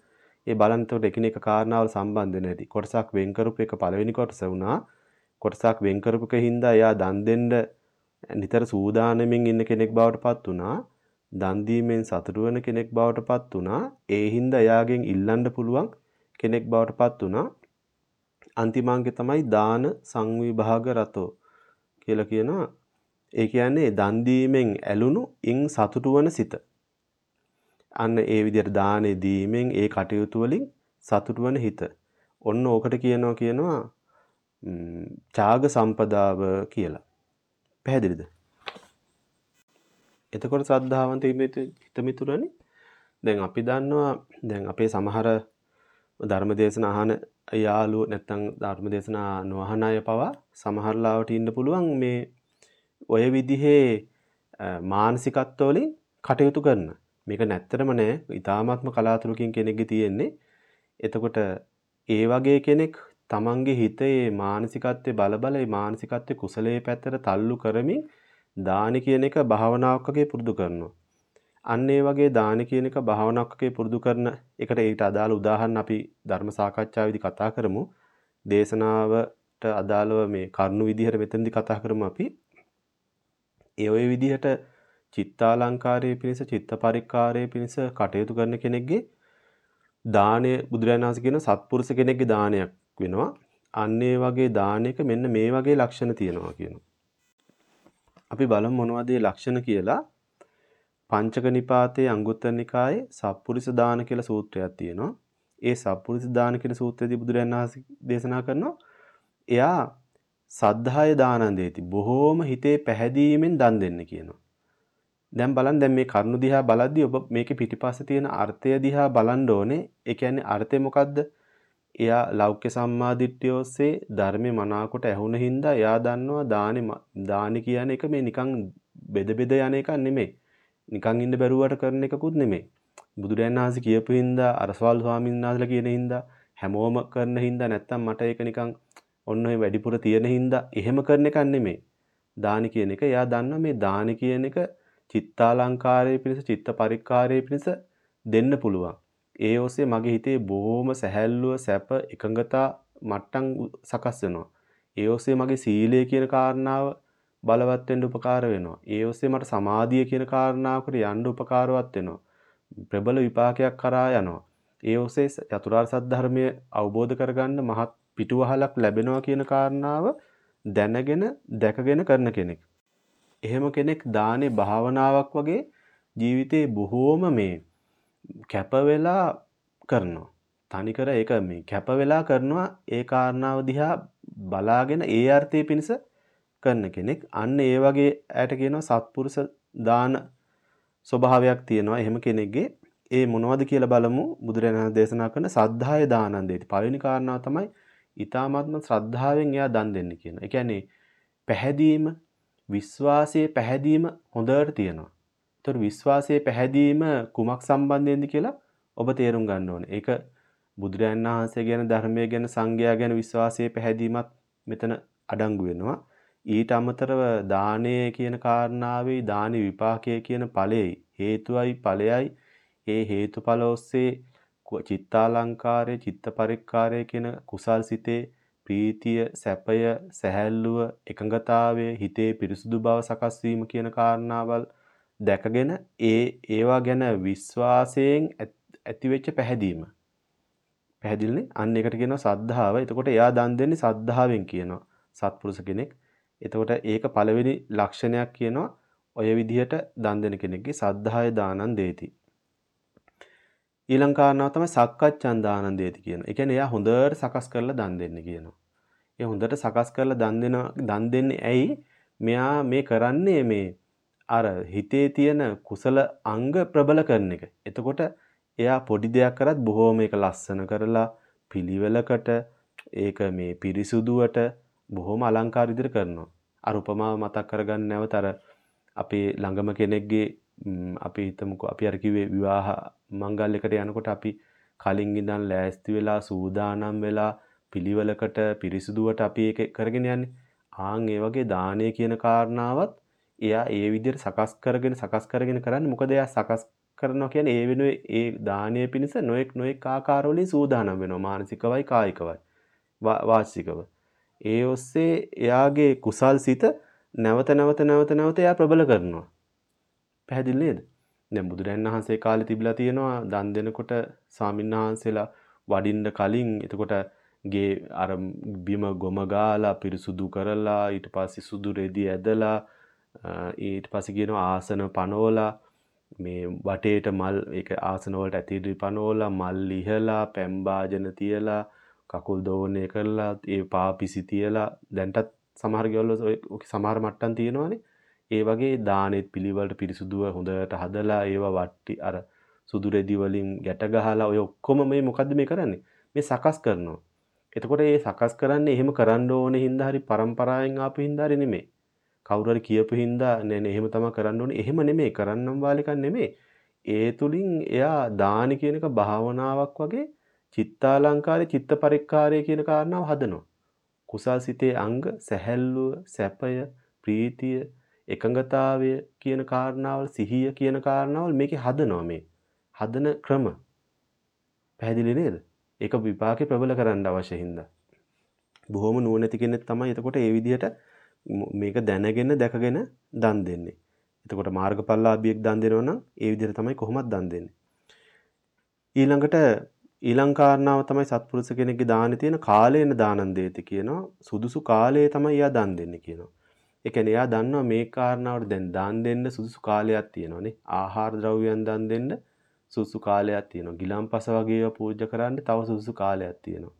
ඒ බලන්න එතකොට එකිනෙක කාරණාවල් සම්බන්ධ නැති. කොටසක් වෙන් කරපු එක පළවෙනි කොටස වුණා. කොටසක් වෙන් කරපුක හින්දා එයා දන් දෙන්න නිතර සූදානමින් ඉන්න කෙනෙක් බවට පත් වුණා. දන් දීමෙන් සතුටු වෙන කෙනෙක් බවට පත් වුණා. ඒ හින්දා එයාගෙන් ඉල්ලන්න පුළුවන් කෙනෙක් බවට පත් වුණා. අන්තිමාංගේ තමයි දාන සංවිභාග රතෝ කියලා කියනවා. ඒ කියන්නේ දන් දීමෙන් ඇලුණු ඉන් සතුටු වන සිත. අන්න ඒ විදිහට දානේ දීමෙන් ඒ කටයුතු වලින් සතුටු වන හිත. ඔන්න ඕකට කියනවා කියනවා ඡාග සම්පදාව කියලා. පැහැදිලිද? එතකොට ශ්‍රද්ධාවන්ත හිතමිතුරනි දැන් අපි දන්නවා දැන් අපේ සමහර ධර්මදේශන අහන යාළුවෝ නැත්තම් ධර්මදේශනා නොඅහන අය පවා සමහර ලාවට ඉන්න පුළුවන් මේ ඔය විදිහේ මානසිකත්ව වලින් කටයුතු කරන. මේක නැත්තරම නෑ. ඊ타මාත්ම කලාතුරකින් කෙනෙක්ගේ තියෙන්නේ. එතකොට ඒ වගේ කෙනෙක් තමන්ගේ හිතේ මානසිකත්වයේ බලබල ඒ මානසිකත්වයේ කුසලයේ පැත්තට තල්ලු කරමින් දානි කියන එක භාවනාවක් වගේ පුරුදු කරනවා. අන්න ඒ වගේ දානි කියන එක භාවනාවක් වගේ පුරුදු කරන එකට ඊට අදාළ උදාහරණ අපි ධර්ම සාකච්ඡාවේදී කතා කරමු. දේශනාවට අදාළව මේ කරුණු විදිහට මෙතනදී කතා කරමු අපි. ඒ ඔය විදිහට චිත්තාලංකාරයේ පිණිස චිත්ත පරික්කාරයේ පිණිස කටයුතු කරන කෙනෙක්ගේ දානය බුදුරජාණන් වහන්සේ කියන සත්පුරුෂ කෙනෙක්ගේ දානයක් වෙනවා. අන්න ඒ වගේ දානයක මෙන්න මේ වගේ ලක්ෂණ තියෙනවා කියනවා. අපි බලමු මොනවද මේ ලක්ෂණ කියලා. පංචක නිපාතයේ අංගුත්තර නිකායේ සප්පුරිස දාන කියලා සූත්‍රයක් තියෙනවා. ඒ සප්පුරිස දාන කියන සූත්‍රයේදී බුදුරජාණන් වහන්සේ දේශනා කරනවා එයා සද්ධාය දානන් දෙති. බොහෝම හිතේ පැහැදීමෙන් දන් දෙන්න කියනවා. දැන් බලන්න දැන් මේ කරුණු දිහා බලද්දී ඔබ මේකේ පිටිපස්සේ තියෙන අර්ථය දිහා බලන්න ඕනේ. ඒ කියන්නේ අර්ථය මොකද්ද? එයා ලෞක්‍ය සම්මාදිට්ඨිය ඔස්සේ ධර්මේ මනාකොට ඇහුණ හින්දා එයා දන්නවා දානි දානි කියන එක මේ නිකන් බෙද බෙද යන එකක් නෙමෙයි. නිකන් ඉන්න බැරුවට කරන එකකුත් නෙමෙයි. බුදුරයන් වහන්සේ කියපු හින්දා අරසවල් ස්වාමීන් වහන්සේලා කියන හින්දා හැමෝම කරන හින්දා නැත්තම් මට ඒක නිකන් ඔන්න ඔය වැඩිපුර තියෙන හින්දා එහෙම කරන එකක් නෙමෙයි. දානි කියන එක එයා දන්නවා මේ දානි කියන එක චිත්තාලංකාරයේ පිණිස චිත්ත පරික්කාරයේ පිණිස දෙන්න පුළුවන්. ඒ ඔස්සේ මගේ හිතේ බොහොම සැහැල්ලුව සැප එකඟතා මට්ටම් සකස් වෙනවා. ඒ ඔස්සේ මගේ සීලය කියන කාරණාව බලවත් වෙන්න උපකාර වෙනවා. ඒ ඔස්සේ මට සමාධිය කියන කාරණාවකට යන්න උපකාරවත් වෙනවා. ප්‍රබල විපාකයක් කරා යනවා. ඒ ඔස්සේ චතුරාර්ය සත්‍ය අවබෝධ කරගන්න මහත් පිටුවහලක් ලැබෙනවා කියන කාරණාව දැනගෙන දැකගෙන කරන කෙනෙක්. එහෙම කෙනෙක් දානේ භාවනාවක් වගේ ජීවිතේ බොහෝම මේ කැප වෙලා කරනවා. තනිකර ඒක මේ කැප වෙලා කරනවා ඒ කාරණාව දිහා බලාගෙන ඒ අර්ථය පිණිස කරන කෙනෙක්. අන්න ඒ වගේ ඇයට කියනවා සත්පුරුෂ දාන ස්වභාවයක් තියෙනවා. එහෙම කෙනෙක්ගේ ඒ මොනවද කියලා බලමු බුදුරජාණන් දේශනා කරන සද්ධාය දානන්දේති. පළවෙනි කාරණාව තමයි ඊ타මාත්ම ශ්‍රද්ධාවෙන් එයා දන් දෙන්න කියන. ඒ කියන්නේ පැහැදීම, විශ්වාසයේ පැහැදීම හොඳට තියෙනවා. ඒතර විශ්වාසයේ පැහැදීම කුමක් සම්බන්ධයෙන්ද කියලා ඔබ තේරුම් ගන්න ඕනේ. ඒක බුදුරයන් වහන්සේ ගැන ධර්මයේ ගැන සංඝයා ගැන විශ්වාසයේ පැහැදීමත් මෙතන අඩංගු වෙනවා. ඊට අමතරව දානය කියන කාරණාවේ දානි විපාකයේ කියන ඵලෙයි හේතුවයි ඵලයයි ඒ හේතුඵල ඔස්සේ චිත්තාලංකාරය චිත්ත පරික්කාරය කියන කුසල් සිතේ ප්‍රීතිය සැපය සැහැල්ලුව එකඟතාවය හිතේ පිරිසුදු බව සකස් වීම කියන කාරණාවල් දැකගෙන ඒ ඒවා ගැන විශ්වාසයෙන් ඇතිවෙච්ච පැහැදීම. පැහැදිලිනේ? අන්න ඒකට කියනවා සද්ධාව. එතකොට එයා දන් දෙන්නේ සද්ධාවෙන් කියනවා. සත්පුරුෂ කෙනෙක්. එතකොට ඒක පළවෙනි ලක්ෂණයක් කියනවා ඔය විදිහට දන් දෙන කෙනෙක්ගේ සද්ධාය දානං දේති. ඊළඟ කාරණාව තමයි සක්කච්ඡන් දානං දේති කියන. ඒ කියන්නේ එයා හොඳට සකස් කරලා දන් දෙන්න කියනවා. ඒ හොඳට සකස් කරලා දන් දෙන දන් දෙන්නේ ඇයි? මෙයා මේ කරන්නේ මේ අර හිතේ තියෙන කුසල අංග ප්‍රබල කරන එක. එතකොට එයා පොඩි දෙයක් කරත් බොහෝම ඒක ලස්සන කරලා පිළිවෙලකට ඒක මේ පිරිසුදුවට බොහොම අලංකාර විදිහට කරනවා. අර උපමාව මතක් කරගන්න නැවත අර අපේ ළඟම කෙනෙක්ගේ අපි හිතමුකෝ අපි අර කිව්වේ විවාහ මංගල්‍යකට යනකොට අපි කලින් ඉඳන් ලෑස්ති වෙලා සූදානම් වෙලා පිළිවෙලකට පිරිසුදුවට අපි ඒක කරගෙන යන්නේ. ආන් ඒ වගේ දානය කියන කාරණාවත් එයා ඒ විදිහට සකස් කරගෙන සකස් කරගෙන කරන්නේ මොකද එයා සකස් කරනවා කියන්නේ ඒ වෙනුවේ ඒ දානය පිණිස නොඑක් නොඑක් ආකාරවලින් සූදානම් වෙනවා මානසිකවයි කායිකවයි වාචිකව. ඒ ඔස්සේ එයාගේ කුසල් සිත නැවත නැවත නැවත නැවත එයා ප්‍රබල කරනවා. පැහැදිලි නේද? දැන් බුදුරජාණන් වහන්සේ කාලේ තිබිලා තියෙනවා දන් දෙනකොට ස්වාමින්වහන්සේලා වඩින්න කලින් එතකොට ගේ අර බිම ගොම ගාලා පිරිසුදු කරලා ඊට පස්සේ සුදු රෙදි ඇදලා ඊට පස්සේ කියනවා ආසන පනෝලා මේ වටේට මල් ඒක ආසන වලට ඇතිරි පනෝලා මල් ලිහලා පැම් භාජන තියලා කකුල් දෝණය කරලා ඒ පාපිසි තියලා දැන්ටත් සමහර ගෙවල් ඔය සමහර මට්ටම් තියෙනවානේ ඒ වගේ දානෙත් පිළිවෙලට පිරිසුදුව හොඳට හදලා ඒවා වට්ටි අර සුදු රෙදි වලින් ගැට ගහලා ඔය ඔක්කොම මේ මොකද්ද මේ කරන්නේ මේ සකස් කරනවා එතකොට මේ සකස් කරන්නේ එහෙම කරන්න ඕනේ හින්දා හරි પરම්පරාවෙන් ආපු හින්දා හරි නෙමෙයි කවුරු හරි කියපු හින්දා නෑ නෑ එහෙම තමයි කරන්න ඕනේ. එහෙම නෙමෙයි කරන්නම් වාලිකක් නෙමෙයි. ඒ තුලින් එයා දානි කියන එක භාවනාවක් වගේ චිත්තාලංකාරය චිත්ත පරික්කාරය කියන කාරණාව හදනවා. කුසල් සිතේ අංග සැහැල්ලුව, සැපය, ප්‍රීතිය, එකඟතාවය කියන කාරණාවල් සිහිය කියන කාරණාවල් මේකේ හදනවා මේ. හදන ක්‍රම. පැහැදිලි නේද? ඒක විපාකේ ප්‍රබල කරන්න අවශ්‍ය හින්දා. බොහොම නුවණැති කෙනෙක් තමයි එතකොට ඒ විදිහට මේක දැනගෙන දැකගෙන දන් දෙන්නේ. එතකොට මාර්ගඵලලාභියෙක් දන් දෙනවා නම් ඒ විදිහට තමයි කොහොමද දන් දෙන්නේ. ඊළඟට ඊළං කාරණාව තමයි සත්පුරුෂ කෙනෙක්ගේ දානේ තියෙන කාලේන දානන් දෙති කියනවා. සුදුසු කාලයේ තමයි එයා දන් දෙන්නේ කියනවා. ඒ කියන්නේ එයා දන්නවා මේ කාරණාවට දැන් දන් දෙන්න සුදුසු කාලයක් තියෙනවානේ. ආහාර ද්‍රව්‍යයන් දන් දෙන්න සුදුසු කාලයක් තියෙනවා. ගිලම්පස වගේ ඒවා පූජා කරන්න තව සුදුසු කාලයක් තියෙනවා.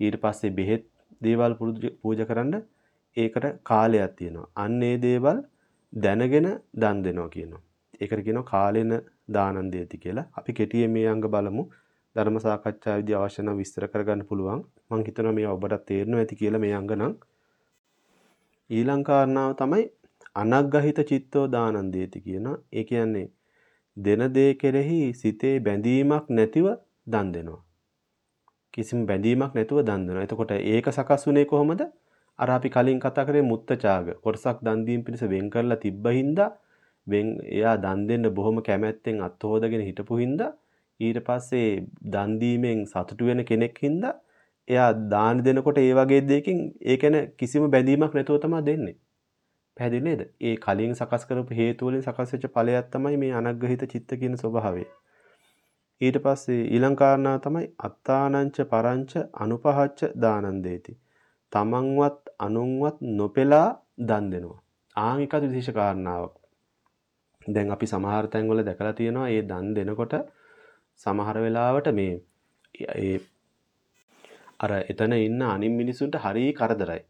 ඊට පස්සේ බෙහෙත් දේවල් පූජා කරන්න ඒකට කාලයක් තියෙනවා. අන්න ඒ දේවල් දැනගෙන දන් දෙනවා කියනවා. ඒකට කියනවා කාලෙන දානන් දෙති කියලා. අපි කෙටියෙන් මේ අංග බලමු. ධර්ම සාකච්ඡාවේදී අවශ්‍ය නම් විස්තර කරගන්න පුළුවන්. මම හිතනවා මේ ඔබට තේරෙනවා ඇති කියලා මේ අංග නම්. ඊළං කාරණාව තමයි අනග්ගහිත චිත්තෝ දානන් දෙති කියනවා. ඒ කියන්නේ දෙන දේ කෙරෙහි සිතේ බැඳීමක් නැතිව දන් දෙනවා. කිසිම බැඳීමක් නැතුව දන් දෙනවා. එතකොට ඒක සකස් වුණේ කොහොමද? අර අපි කලින් කතා කරේ මුත්තචාග කොටසක් දන් දීම පිණිස වෙන් කරලා තිබ්බ හින්දා වෙන් එයා දන් දෙන්න බොහොම කැමැත්තෙන් අත් හොදගෙන හිටපු හින්දා ඊට පස්සේ දන් දීමෙන් සතුටු වෙන කෙනෙක් හින්දා එයා දාන දෙනකොට ඒ වගේ දෙයකින් ඒ කියන්නේ කිසිම බැඳීමක් නැතුව තමයි දෙන්නේ. පැහැදිලි නේද? ඒ කලින් සකස් කරපු හේතු වලින් සකස් වෙච්ච ඵලයක් තමයි මේ අනග්‍රහිත චිත්ත කියන ස්වභාවය. ඊට පස්සේ ඊළඟ කාරණා තමයි අත්තානංච පරංච අනුපහච්ච දානං දේති. තමන්වත් අනුන්වත් නොපෙලා දන් දෙනවා. ආන් එකත් විශේෂ කාරණාවක්. දැන් අපි සමහර තැන්වල දැකලා තියෙනවා මේ දන් දෙනකොට සමහර වෙලාවට මේ ඒ අර එතන ඉන්න අනින් මිනිසුන්ට හරි කරදරයි.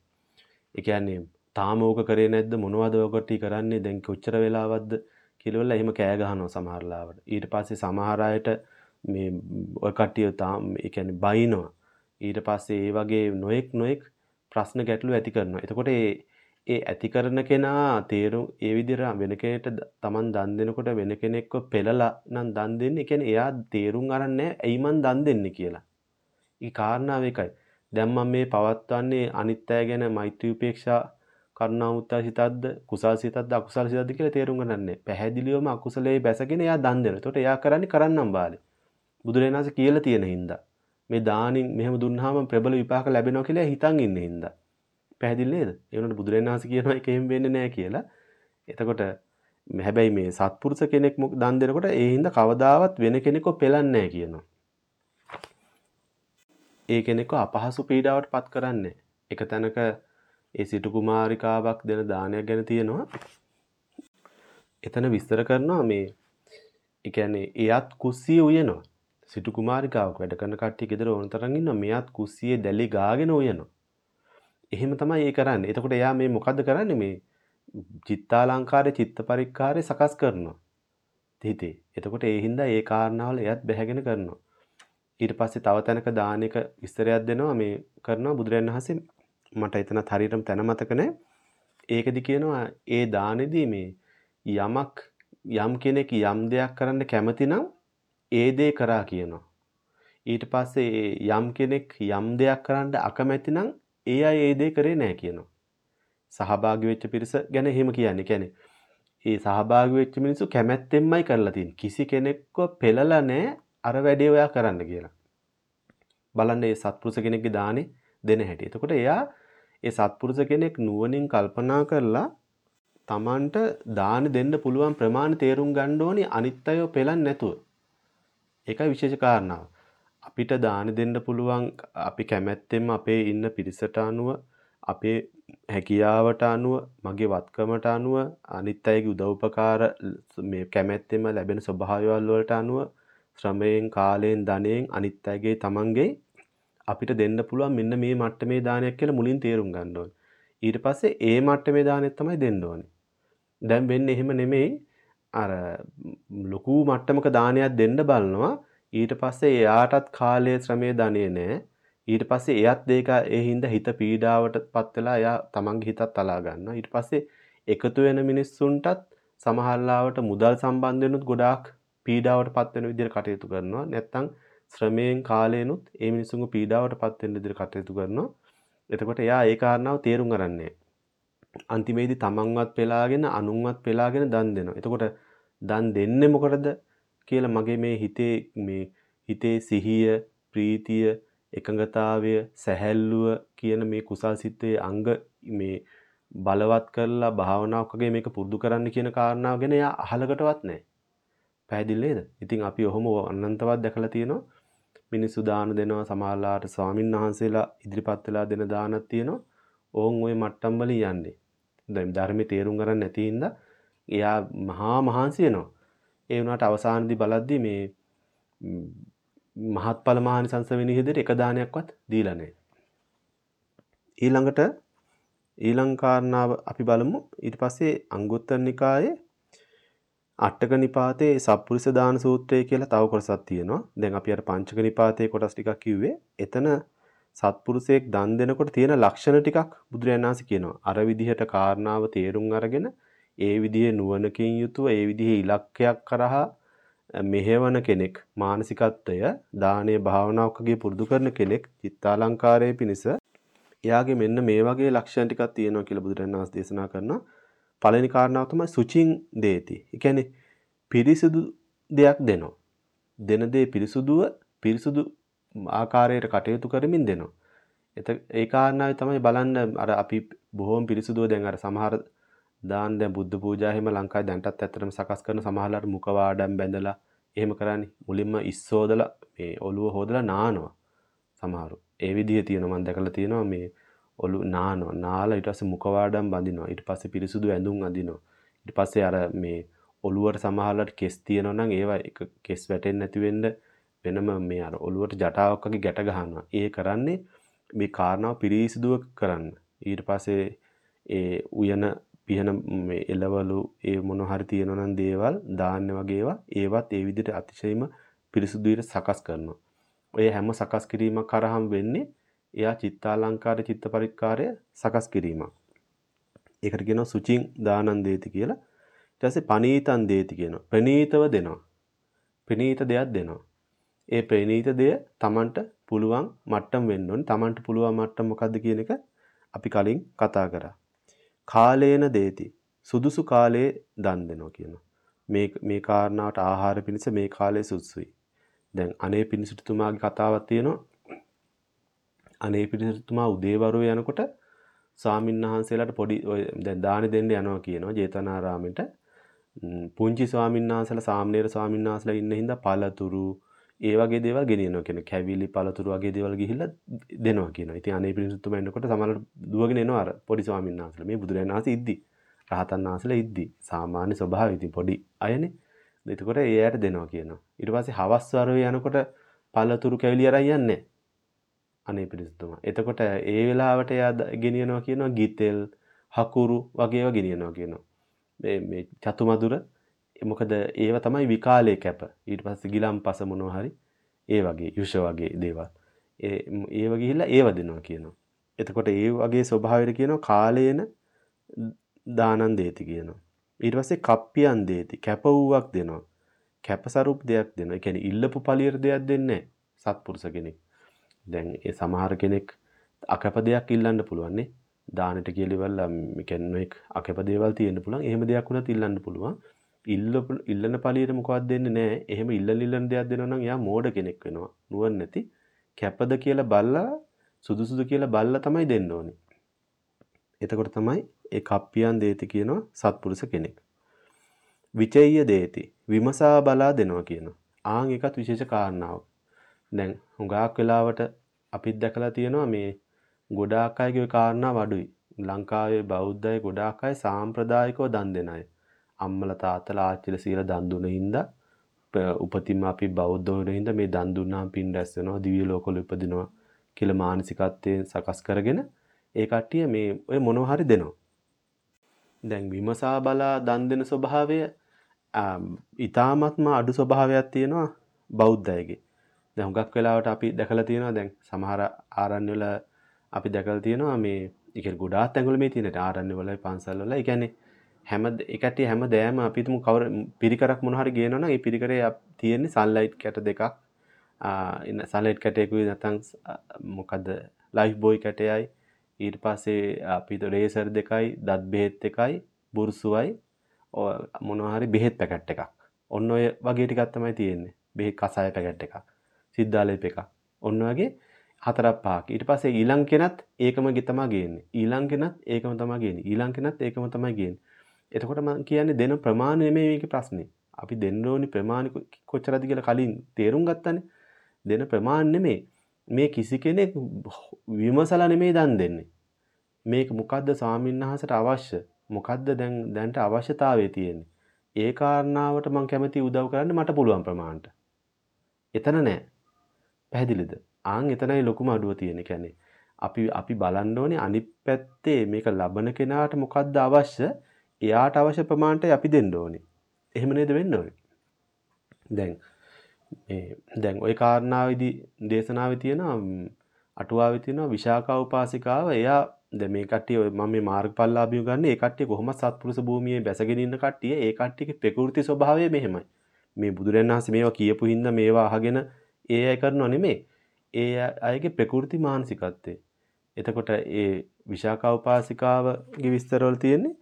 ඒ කියන්නේ තාම ඕක කරේ නැද්ද මොනවද ඔකට කරන්නේ දැන් කොච්චර වෙලාවක්ද කියලා එහෙම කෑ ගහනවා සමහර ලාවට. ඊට පස්සේ සමහර අයට මේ ඔය කට්ටිය තාම ඒ කියන්නේ බයිනවා. ඊට පස්සේ ඒ වගේ නොඑක් නොඑක් ප්‍රශ්න ගැටලු ඇති කරනවා. එතකොට ඒ ඒ ඇති කරන කෙනා තේරුම් ඒ විදිහට වෙන කෙනෙක්ට Taman දන් දෙනකොට වෙන කෙනෙක්ව පෙළලා නම් දන් දෙන්නේ. කියන්නේ එයා තේරුම් අරන් නැහැ ඇයි මං දන් දෙන්නේ කියලා. ඒ කාරණාව එකයි. දැන් මම මේ පවත්වන්නේ අනිත් අය ගැන මෛත්‍රී උපේක්ෂා කරුණා මුත්තා සිතද්ද කුසල් සිතද්ද අකුසල් සිතද්ද කියලා තේරුම් ගන්න නැහැ. පැහැදිලිවම අකුසලයේ බැසගෙන එයා දන් දෙනවා. එතකොට එයා කරන්නේ කරන්නම් බාලේ. බුදුරජාණන්සේ කියලා තියෙන හින්දා. මේ දානින් මෙහෙම දුන්නාම ප්‍රබල විපාක ලැබෙනවා කියලා හිතන් ඉන්නේ හින්දා. පැහැදිලි නේද? ඒ වුණාට බුදුරජාණන් වහන්සේ කියනවා ඒක එහෙම වෙන්නේ නැහැ කියලා. එතකොට හැබැයි මේ සත්පුරුෂ කෙනෙක් දන් දෙනකොට ඒ හින්දා කවදාවත් වෙන කෙනෙක්ව පෙලන්නේ නැහැ කියනවා. ඒ කෙනෙක්ව අපහසු පීඩාවට පත් කරන්නේ එක තැනක ඒ සිටු කුමාරිකාවක් දෙන දානයක් ගැන තියෙනවා. එතන විස්තර කරනවා මේ ඒ කියන්නේ එයත් කුස්සිය උයනවා. සිටු කුමාරිකාවක් වැඩ කරන කට්ටිය ගෙදර ඕන තරම් ඉන්නවා. මෙයාත් කුස්සියේ දැලි ගාගෙන උයනවා. එහෙම තමයි ඒ කරන්නේ. එතකොට එයා මේ මොකද්ද කරන්නේ මේ චිත්තාලංකාරය චිත්ත පරික්කාරය සකස් කරනවා. හිතේ. එතකොට ඒ හින්දා ඒ කාරණාවල එයත් බැහැගෙන කරනවා. ඊට පස්සේ තව තැනක දාන එක විස්තරයක් දෙනවා මේ කරනවා බුදුරජාණන් වහන්සේ මට එතනත් හරියටම තැන මතක නැහැ. ඒකෙදි කියනවා ඒ දානෙදී මේ යමක් යම් කෙනෙක් යම් දෙයක් කරන්න කැමති නම් ඒ දේ කරා කියනවා. ඊට පස්සේ යම් කෙනෙක් යම් දෙයක් කරන්න අකමැති නම් ඒ අය ඒ දේ කරේ නැහැ කියනවා. සහභාගී වෙච්ච පිරිස ගැන එහෙම කියන්නේ. කියන්නේ ඒ සහභාගී වෙච්ච මිනිස්සු කැමැත්තෙන්මයි කරලා තියෙන්නේ. කිසි කෙනෙක්ව පෙළලා නැහැ අර වැඩේ ඔයා කරන්න කියලා. බලන්න මේ සත්පුරුෂ කෙනෙක්ගේ දානේ දෙන හැටි. එතකොට එයා ඒ සත්පුරුෂ කෙනෙක් නුවණින් කල්පනා කරලා Tamanට දාන දෙන්න පුළුවන් ප්‍රමාණය තේරුම් ගන්න ඕනි අනිත් අයව පෙළන්නේ නැතුව. ඒකයි විශේෂ කාරණාව. අපිට දාන දෙන්න පුළුවන් අපි කැමැත්තෙන්ම අපේ ඉන්න පිරිසට අනුව අපේ හැකියාවට අනුව මගේ වත්කමට අනුව අනිත් අයගේ උදව්පකාර මේ කැමැත්තෙන්ම ලැබෙන ස්වභාවයවල වලට අනුව ශ්‍රමයෙන් කාලයෙන් ධනයෙන් අනිත් අයගේ තමන්ගේ අපිට දෙන්න පුළුවන් මෙන්න මේ මට්ටමේ දානයක් කියලා මුලින් තේරුම් ගන්න ඕනේ. ඊට පස්සේ ඒ මට්ටමේ දානෙත් තමයි දෙන්න ඕනේ. දැන් වෙන්නේ එහෙම නෙමෙයි අර ලොකු මට්ටමක දානයක් දෙන්න බලනවා ඊට පස්සේ එයාටත් කාලය ශ්‍රමයේ ධනෙ නෑ ඊට පස්සේ එයත් ඒක ඒ හින්දා හිත පීඩාවටපත් වෙලා එයා තමන්ගේ හිතත් තලා ගන්නවා ඊට පස්සේ එකතු වෙන මිනිස්සුන්ටත් සමහරලාවට මුදල් සම්බන්ධ වෙනුත් ගොඩාක් පීඩාවට පත් වෙන විදිහට කටයුතු කරනවා. නැත්තම් ශ්‍රමයෙන් කාලයෙන්ුත් ඒ මිනිසුන්ව පීඩාවට පත් වෙන විදිහට කටයුතු කරනවා. එතකොට එයා ඒ කාරණාව තේරුම් ගන්නෑ. අන්තිමේදී තමන්වත් පෙලාගෙන අනුන්වත් පෙලාගෙන දන් දෙනවා. එතකොට දන් දෙන්නේ මොකටද කියලා මගේ මේ හිතේ මේ හිතේ සිහිය, ප්‍රීතිය, එකඟතාවය, සැහැල්ලුව කියන මේ කුසල් සිත්තේ අංග මේ බලවත් කරලා භාවනාවක් වගේ මේක පුරුදු කරන්න කියන කාරණාව ගැන එයා අහලකටවත් නැහැ. පැහැදිලි නේද? ඉතින් අපි ඔහොම අනන්තවත් දැකලා තියෙනවා. මිනිස්සු දාන දෙනවා සමහරලාට ස්වාමින් වහන්සේලා ඉදිරිපත් වෙලා දෙන දානක් තියෙනවා. ඕන් ওই මට්ටම් වලින් යන්නේ. දැන් ධර්මයේ තේරුම් ගන්න නැති හින්දා එයා මහා මහන්සි වෙනවා. ඒ වුණාට අවසානයේදී බලද්දි මේ මහත්ඵල මහානිසංස වෙන විදිහට එක දානයක්වත් දීලා නැහැ. ඊළඟට ඊළං කාරණාව අපි බලමු. ඊට පස්සේ අංගුත්තර නිකායේ අට්ටක නිපාතේ සප්පුරිස දාන සූත්‍රය කියලා තව කොටසක් තියෙනවා. දැන් අපි අර පංචක නිපාතේ කොටස් ටිකක් කිව්වේ. එතන සත්පුරුෂයෙක් දන් දෙනකොට තියෙන ලක්ෂණ ටිකක් බුදුරජාණන් වහන්සේ කියනවා. අර විදිහට කාරණාව තේරුම් අරගෙන ඒ විදිහේ නුවණකින් යුතුව ඒ විදිහේ ඉලක්කයක් කරහා මෙහෙවන කෙනෙක් මානසිකත්වය දානීය භාවනාවක් වගේ පුරුදු කරන කෙනෙක් චිත්තාලංකාරයේ පිණිස එයාගේ මෙන්න මේ වගේ ලක්ෂණ ටිකක් තියෙනවා කියලා බුදුරජාණන් වහන්සේ දේශනා කරනවා. පළවෙනි කාරණාව තමයි සුචින් දේති. ඒ කියන්නේ පිරිසුදු දෙයක් දෙනවා. දෙන දේ පිරිසුදුව පිරිසුදු ආකාරයට කටයුතු කරමින් දෙනවා. ඒ කාරණාවේ තමයි බලන්න අර අපි බොහොම පිරිසුදුව දැන් අර සමහර දාන දැන් බුද්ධ පූජා එහෙම ලංකාවේ දැන්ටත් ඇත්තටම සකස් කරන සමහරලාට මුඛ වාඩම් බැඳලා එහෙම කරන්නේ මුලින්ම ඉස්සෝදලා මේ ඔළුව හොදලා නානවා සමහරු. ඒ විදිහේ තියෙනවා මම දැකලා තියෙනවා මේ ඔලු නානවා. නාලා ඊට පස්සේ මුඛවාඩම් බඳිනවා. ඊට පස්සේ පිරිසුදු ඇඳුම් අඳිනවා. ඊට පස්සේ අර මේ ඔළුවට සමහරලාට කෙස් තියෙනවා නම් ඒවා එක කෙස් වැටෙන්නේ නැති වෙන්න වෙනම මේ අර ඔළුවට ජටාවක් වගේ ගැට ගහනවා. ඒ කරන්නේ මේ කාරණාව පිරිසිදුව කරන්න. ඊට පස්සේ ඒ උයන පිහන මේ එළවලු ඒ මොන හරි තියෙනවා නම් දේවල් දාන්න වගේ ඒවා ඒවත් ඒ විදිහට අතිශයින්ම පිරිසුදු විදිහට සකස් කරනවා. ඔය හැම සකස් කිරීමක් කරාම වෙන්නේ එයා චිත්තාලංකාර චිත්ත පරික්කාරය සකස් කිරීමක්. ඒකට කියනවා සුචින් දානන් දේති කියලා. ඊට පස්සේ පනීතන් දේති කියනවා. ප්‍රනීතව දෙනවා. ප්‍රනීත දෙයක් දෙනවා. ඒ ප්‍රනීත දෙය Tamanට පුළුවන් මට්ටම් වෙන්න ඕනේ. Tamanට පුළුවන් මට්ටම් මොකද්ද කියන එක අපි කලින් කතා කරා. කාලේන දේති. සුදුසු කාලයේ දන් දෙනවා කියනවා. මේ මේ කාරණාවට ආහාර පිණිස මේ කාලය සුදුසුයි. දැන් අනේ පිණිසුතුමාගේ කතාවක් තියෙනවා. අනේ පිරිසතුමා උදේවරුව යනකොට ස්වාමින්වහන්සේලාට පොඩි ඔය දැන් දානි දෙන්න යනවා කියනවා ජේතවනාරාමෙට. පුංචි ස්වාමින්වහන්සේලා සාමණේර ස්වාමින්වහන්සේලා ඉන්න හින්දා පළතුරු ඒ වගේ දේවල් ගෙනියනවා කියන කැවිලි පළතුරු වගේ දේවල් ගිහිල්ලා දෙනවා කියනවා. ඉතින් අනේ පිරිසතුමා එනකොට සමහරවිට දුවගෙන එනවා අර පොඩි ස්වාමින්වහන්සේලා. මේ බුදුරජාණන් වහන්සේ ඉද්දි. රහතන් වහන්සේලා ඉද්දි. සාමාන්‍ය ස්වභාවය ඉතින් පොඩි අයනේ. එතකොට ඒ අයට දෙනවා කියනවා. ඊට පස්සේ හවස් වරුවේ යනකොට පළතුරු කැවිලි අරන් යන්නේ අනේ පිරිසුතුමා. එතකොට ඒ වෙලාවට එයා ගෙනියනවා කියනවා ගිතෙල්, හකුරු වගේ ඒවා ගෙනියනවා කියනවා. මේ මේ චතුමදුර මොකද ඒව තමයි විකාලේ කැප. ඊට පස්සේ ගිලම්පස මොනවා හරි ඒ වගේ යුෂ වගේ දේවල්. ඒ ඒව ගිහිල්ලා ඒව දෙනවා කියනවා. එතකොට ඒ වගේ ස්වභාවයට කියනවා කාලේන දානන් දේති කියනවා. ඊට පස්සේ කප්පියන් දේති කැප වූවක් දෙනවා. කැපසරුප් දෙයක් දෙනවා. ඒ කියන්නේ ඉල්ලපු පළියට දෙයක් දෙන්නේ සත්පුරුෂ කෙනෙක්. දැන් ඒ සමහර කෙනෙක් අකැප දෙයක් ඉල්ලන්න පුළුවන් නේ. දානෙට කියලා ඉවරලා කෙනෙක් අකැප දේවල් තියෙන්න පුළුවන්. එහෙම දෙයක් වුණත් ඉල්ලන්න පුළුවන්. ඉල්ල ඉල්ලන පළියට මොකවත් දෙන්නේ නැහැ. එහෙම ඉල්ලන ඉල්ලන දෙයක් දෙනවා නම් එයා මෝඩ කෙනෙක් වෙනවා. නුවණ නැති. කැපද කියලා බල්ලා සුදුසුදු කියලා බල්ලා තමයි දෙන්න ඕනේ. එතකොට තමයි ඒ කප්පියන් දේති කියනවා සත්පුරුෂ කෙනෙක්. විචේය දේති විමසා බලා දෙනවා කියනවා. ආන් එකත් විශේෂ කාරණාවක්. දැන් හුඟක් වෙලාවට අපිත් දැකලා තියෙනවා මේ ගොඩාක් අයගේ කාරණා වඩුයි. ලංකාවේ බෞද්ධය ගොඩාක් අය සාම්ප්‍රදායිකව දන් දෙන අය. අම්මලා තාත්තලා ආච්චිලා සීලා දන් දුන හින්දා උපතින්ම අපි බෞද්ධ වෙන හින්දා මේ දන් දුන්නාම පින් රැස් වෙනවා දිව්‍ය ලෝකවල උපදිනවා කියලා මානසිකත්වයෙන් සකස් කරගෙන ඒ කට්ටිය මේ ඔය මොනවා හරි දෙනවා. දැන් විමසා බලා දන් දෙන ස්වභාවය ඊ타මත්ම අඩු ස්වභාවයක් තියෙනවා බෞද්ධයගේ. දැන් හුඟක් වෙලාවට අපි දැකලා තියෙනවා දැන් සමහර ආරණ්‍ය වල අපි දැකලා තියෙනවා මේ ඒ කියන්නේ ගොඩාක් තැන්වල මේ තියෙන ආරණ්‍ය වල පන්සල් වල ඒ කියන්නේ හැම ඒකට හැම දෑම අපි තුමු කවර පිරිකරක් මොන හරි ගේනවා නම් ඒ පිරිකරේ තියෙන්නේ සන්ලයිට් කැට දෙකක් ඉන්න සන්ලයිට් කැටයකුයි නැත්නම් මොකද්ද ලයිෆ් බෝයි කැටයයි ඊට පස්සේ අපිට රේසර් දෙකයි දත් බෙහෙත් එකයි බුරුසුවයි මොනවා හරි බෙහෙත් පැකට් එකක්. ඔන්න ඔය වගේ ටිකක් තමයි තියෙන්නේ. බෙහෙත් කසාය පැකට් එකක්. සිද්ධාලේප එකක්. ඔන්න වගේ හතරක් පහක්. ඊට පස්සේ ඊළඟ කෙනත් ඒකම තමයි ගේන්නේ. ඊළඟ කෙනත් ඒකම තමයි ගේන්නේ. ඊළඟ කෙනත් ඒකම තමයි ගේන්නේ. එතකොට මම කියන්නේ දෙන ප්‍රමාණය නෙමෙයි මේකේ ප්‍රශ්නේ. අපි දෙන්න ඕනි ප්‍රමාණය කොච්චරද කියලා කලින් තේරුම් ගත්තානේ. දෙන ප්‍රමාණ නෙමෙයි. මේ කිසි කෙනෙක් විමසලා නෙමෙයි දන් දෙන්නේ. මේක මොකද්ද ස්වාමින්වහන්සේට අවශ්‍ය? මොකද්ද දැන් දැන්ට අවශ්‍යතාවය තියෙන්නේ? ඒ කාරණාවට මම කැමති උදව් කරන්න මට පුළුවන් ප්‍රමාණයට. එතන නෑ. පැහැදිලිද? ආන් එතනයි ලොකුම අඩුව තියෙන්නේ. කියන්නේ අපි අපි බලන්න ඕනේ අනිත් පැත්තේ මේක ලබන කෙනාට මොකද්ද අවශ්‍ය? එයාට අවශ්‍ය ප්‍රමාණයට අපි දෙන්න ඕනේ. එහෙම නේද වෙන්න ඕනේ. දැන් මේ දැන් ওই කාරණාවේදී දේශනාවේ තියෙන අටුවාවේ තියෙන විශාකා උපාසිකාව එයා දැන් මේ කට්ටිය මම මේ මාර්ගඵලලාභියෝ ගන්න ඒ කට්ටිය කොහොමද සත්පුරුෂ භූමියේ බැසගෙන ඉන්න කට්ටිය ඒ කට්ටියගේ ප්‍රകൃති ස්වභාවය මෙහෙමයි මේ බුදුරණන් වහන්සේ මේවා කියපු හින්දා මේවා අහගෙන ඒ අය කරනව නෙමෙයි. ඒ අයගේ ප්‍රകൃති මානසිකත්වය. එතකොට ඒ විශාකා උපාසිකාවගේ විස්තරවල තියෙන්නේ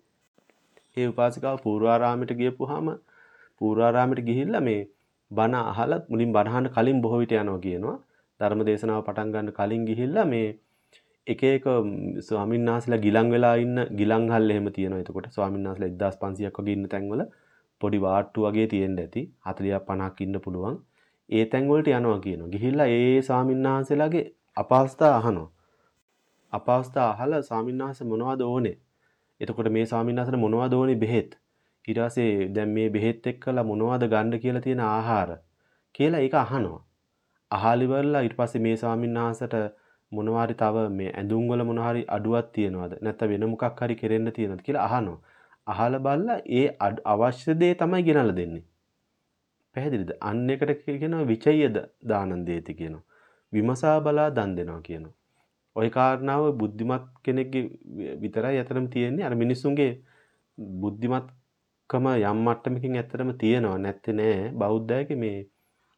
ඒ උපාසිකාව පූර්වාරාමයට ගියපුවාම පූර්වාරාමයට ගිහිල්ලා මේ බණ අහලා මුලින් බණහන්න කලින් බොහෝ විට යනවා කියනවා. ධර්ම දේශනාව පටන් ගන්න කලින් ගිහිල්ලා මේ එක එක ස්වාමීන් වහන්සේලා ගිලන් වෙලා ඉන්න ගිලන් හල් එහෙම තියෙනවා. එතකොට ස්වාමීන් වහන්සේලා 1500ක් වගේ ඉන්න තැන්වල පොඩි වාට්ටු වගේ තියෙන්න ඇති. 40ක් 50ක් ඉන්න පුළුවන්. ඒ තැන්වලට යනවා කියනවා. ගිහිල්ලා ඒ ස්වාමීන් වහන්සේලාගේ අපහසුතා අහනවා. අපහසුතා අහලා ස්වාමීන් වහන්සේ මොනවද ඕනේ? එතකොට මේ ස්වාමීන් වහන්සේට මොනවද ඕනේ බෙහෙත්? ඊට පස්සේ දැන් මේ බෙහෙත් එක්කලා මොනවද ගන්න කියලා තියෙන ආහාර කියලා ඒක අහනවා. අහලි වරලා ඊට පස්සේ මේ ස්වාමීන් වහන්සේට මොනවාරි තව මේ ඇඳුම් වල මොනවාරි අඩුවක් තියනවද නැත්නම් වෙන මොකක් හරි කෙරෙන්න තියනවද කියලා අහනවා. අහලා බලලා ඒ අවශ්‍ය දේ තමයි ගෙනල්ලා දෙන්නේ. පැහැදිලිද? අන්න එකට කියනවා විචය්‍ය දානන්දේති කියනවා. විමසා බලා දන් දෙනවා කියනවා. ওই කාරණාව බුද්ධිමත් කෙනෙක්ගේ විතරයි ඇතරම තියෙන්නේ. අර මිනිසුන්ගේ බුද්ධිමත්කම යම් මට්ටමකින් ඇතරම තියෙනවා. නැත්තේ නෑ බෞද්ධයගේ මේ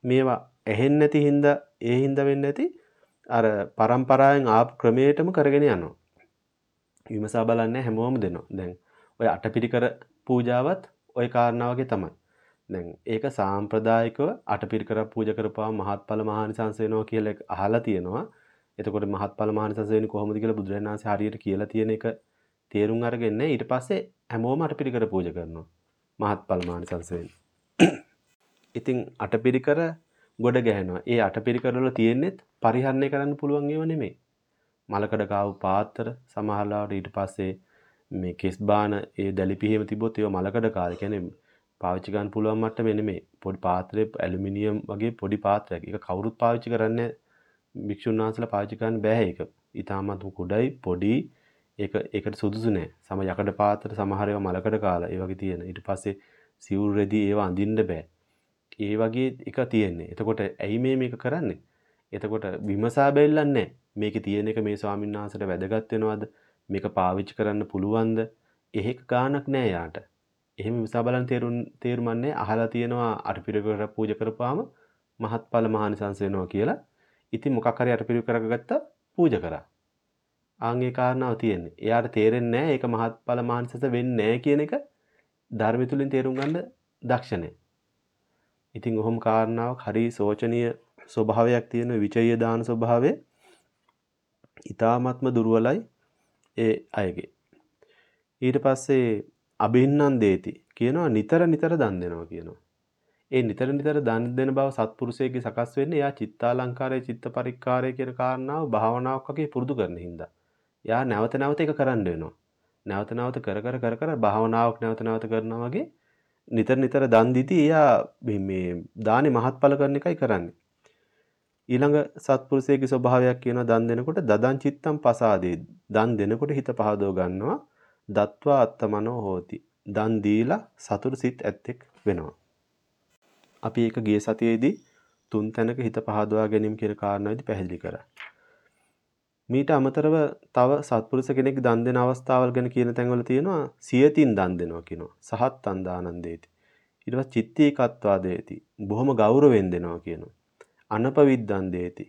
මේවා ඇහෙන්නේ නැති හින්දා ඒ හින්දා වෙන්නේ නැති අර પરම්පරාවෙන් ආපු ක්‍රමයටම කරගෙන යනවා. විමසා බලන්නේ හැමෝම දෙනවා. දැන් ඔය අටපිරිකර පූජාවත් ওই කාරණාවගේ තමයි. දැන් ඒක සාම්ප්‍රදායිකව අටපිරිකර පූජා කරපුවාම මහත්ඵල මහානිසංස වෙනවා කියලා අහලා තියෙනවා. එතකොට මහත්ඵල මහානිසංස වෙන්නේ කොහොමද කියලා බුදුරජාණන් වහන්සේ හරියට කියලා තියෙන එක තේරුම් අරගෙන ඊට පස්සේ හැමෝම අටපිරිකර පූජා කරනවා. මහත්ඵල මහානිසංස. ඉතින් අටපිරිකර ගොඩ ගැහෙනවා. ඒ අටපිරිකර වල තියෙන්නේත් පරිහරණය කරන්න පුළුවන් ඒවා නෙමෙයි. මලකඩ කාපු පාත්‍ර සමහරවිට ඊට පස්සේ මේ කෙස් බාන ඒ දැලිපිහිම තිබොත් ඒවා මලකඩ කාල කියන්නේ පාවිච්චි ගන්න පුළුවන් මට්ටමේ නෙමෙයි. පොඩි පාත්‍රේ ඇලුමිනියම් වගේ පොඩි පාත්‍රයක්. ඒක කවුරුත් පාවිච්චි කරන්නේ භික්ෂුන් වහන්සේලා පාවිච්චි කරන්න බෑ ඒක. ඊටමත් කුඩයි පොඩි ඒක ඒකට සුදුසු නෑ. සම යකඩ පාත්‍ර සමහර ඒවා මලකඩ කාලා ඒ වගේ තියෙන. ඊට පස්සේ සිවුරු රෙදි ඒවා අඳින්න බෑ. ඒ වගේ එක තියෙන්නේ. එතකොට ඇයි මේ මේක කරන්නේ? එතකොට විමසා බැලන්නේ නැහැ. මේකේ තියෙන එක මේ ස්වාමීන් වහන්සේට වැදගත් වෙනවද? මේක පාවිච්චි කරන්න පුළුවන්ද? එහෙක ගාණක් නෑ යාට. එහෙම විමසා බලන් තේරුම් තේරුම්න්නේ අහලා තියෙනවා අටපිරිකර පූජා කරපුවාම මහත්ඵල මහානිසංස වෙනවා කියලා. ඉතින් මොකක් හරි අටපිරිකර කරගත්තා පූජා කරා. ආන් ඒ කාරණාව තියෙන්නේ. එයාට තේරෙන්නේ නැහැ ඒක මහත්ඵල මහානිසංස වෙන්නේ නැහැ කියන එක ධර්ම තුලින් තේරුම් ගන්න දක්ෂ නැහැ. ඉතින් ඔහොම කාරණාවක් හරි සෝචනීය ස්වභාවයක් තියෙන විචය දාන ස්වභාවය ඊ타ත්ම දුර්වලයි ඒ අයගේ. ඊට පස්සේ අභින්නන් දේති කියනවා නිතර නිතර දන් දෙනවා කියනවා. ඒ නිතර නිතර දන් දෙන බව සත්පුරුෂයෙක්ගේ සකස් වෙන්නේ එයා චිත්තාලංකාරය චිත්ත පරික්කාරය කියන කාරණාව භාවනාවක් වගේ පුරුදු කරන හින්දා. එයා නැවත නැවත ඒක කරන්න වෙනවා. නැවත නැවත කර කර කර කර භාවනාවක් නැවත නැවත කරනවා වගේ නිතර නිතර දන් දීති එයා මේ දානේ මහත්ඵල කරන එකයි කරන්නේ. ඊළඟ සත්පුරුෂයෙක්ගේ ස්වභාවයක් කියනවා දන් දෙනකොට දදං චිත්තම් පසාදේ දන් දෙනකොට හිත පහදව ගන්නවා දත්වා අත්තමනෝ හෝති. දන් දීලා සතුරු සිත් ඇත්තෙක් වෙනවා. අපි ඒක ගිය සතියේදී තුන් තැනක හිත පහදවා ගැනීම කියන කාරණාවේදී පැහැදිලි කරා. මීට අමතරව තව සත්පුරුෂ කෙනෙක් දන් දෙන අවස්ථාවල් ගැන කියන තැන්වල තියෙනවා සියතින් දන් දෙනවා කියනවා. සහත් අන්දානන්දේති. ඊට පස්සේ චිත්තීකත්වා දේති බොහොම ගෞරවයෙන් දෙනවා කියනවා. අනපවිද්දන් දේති.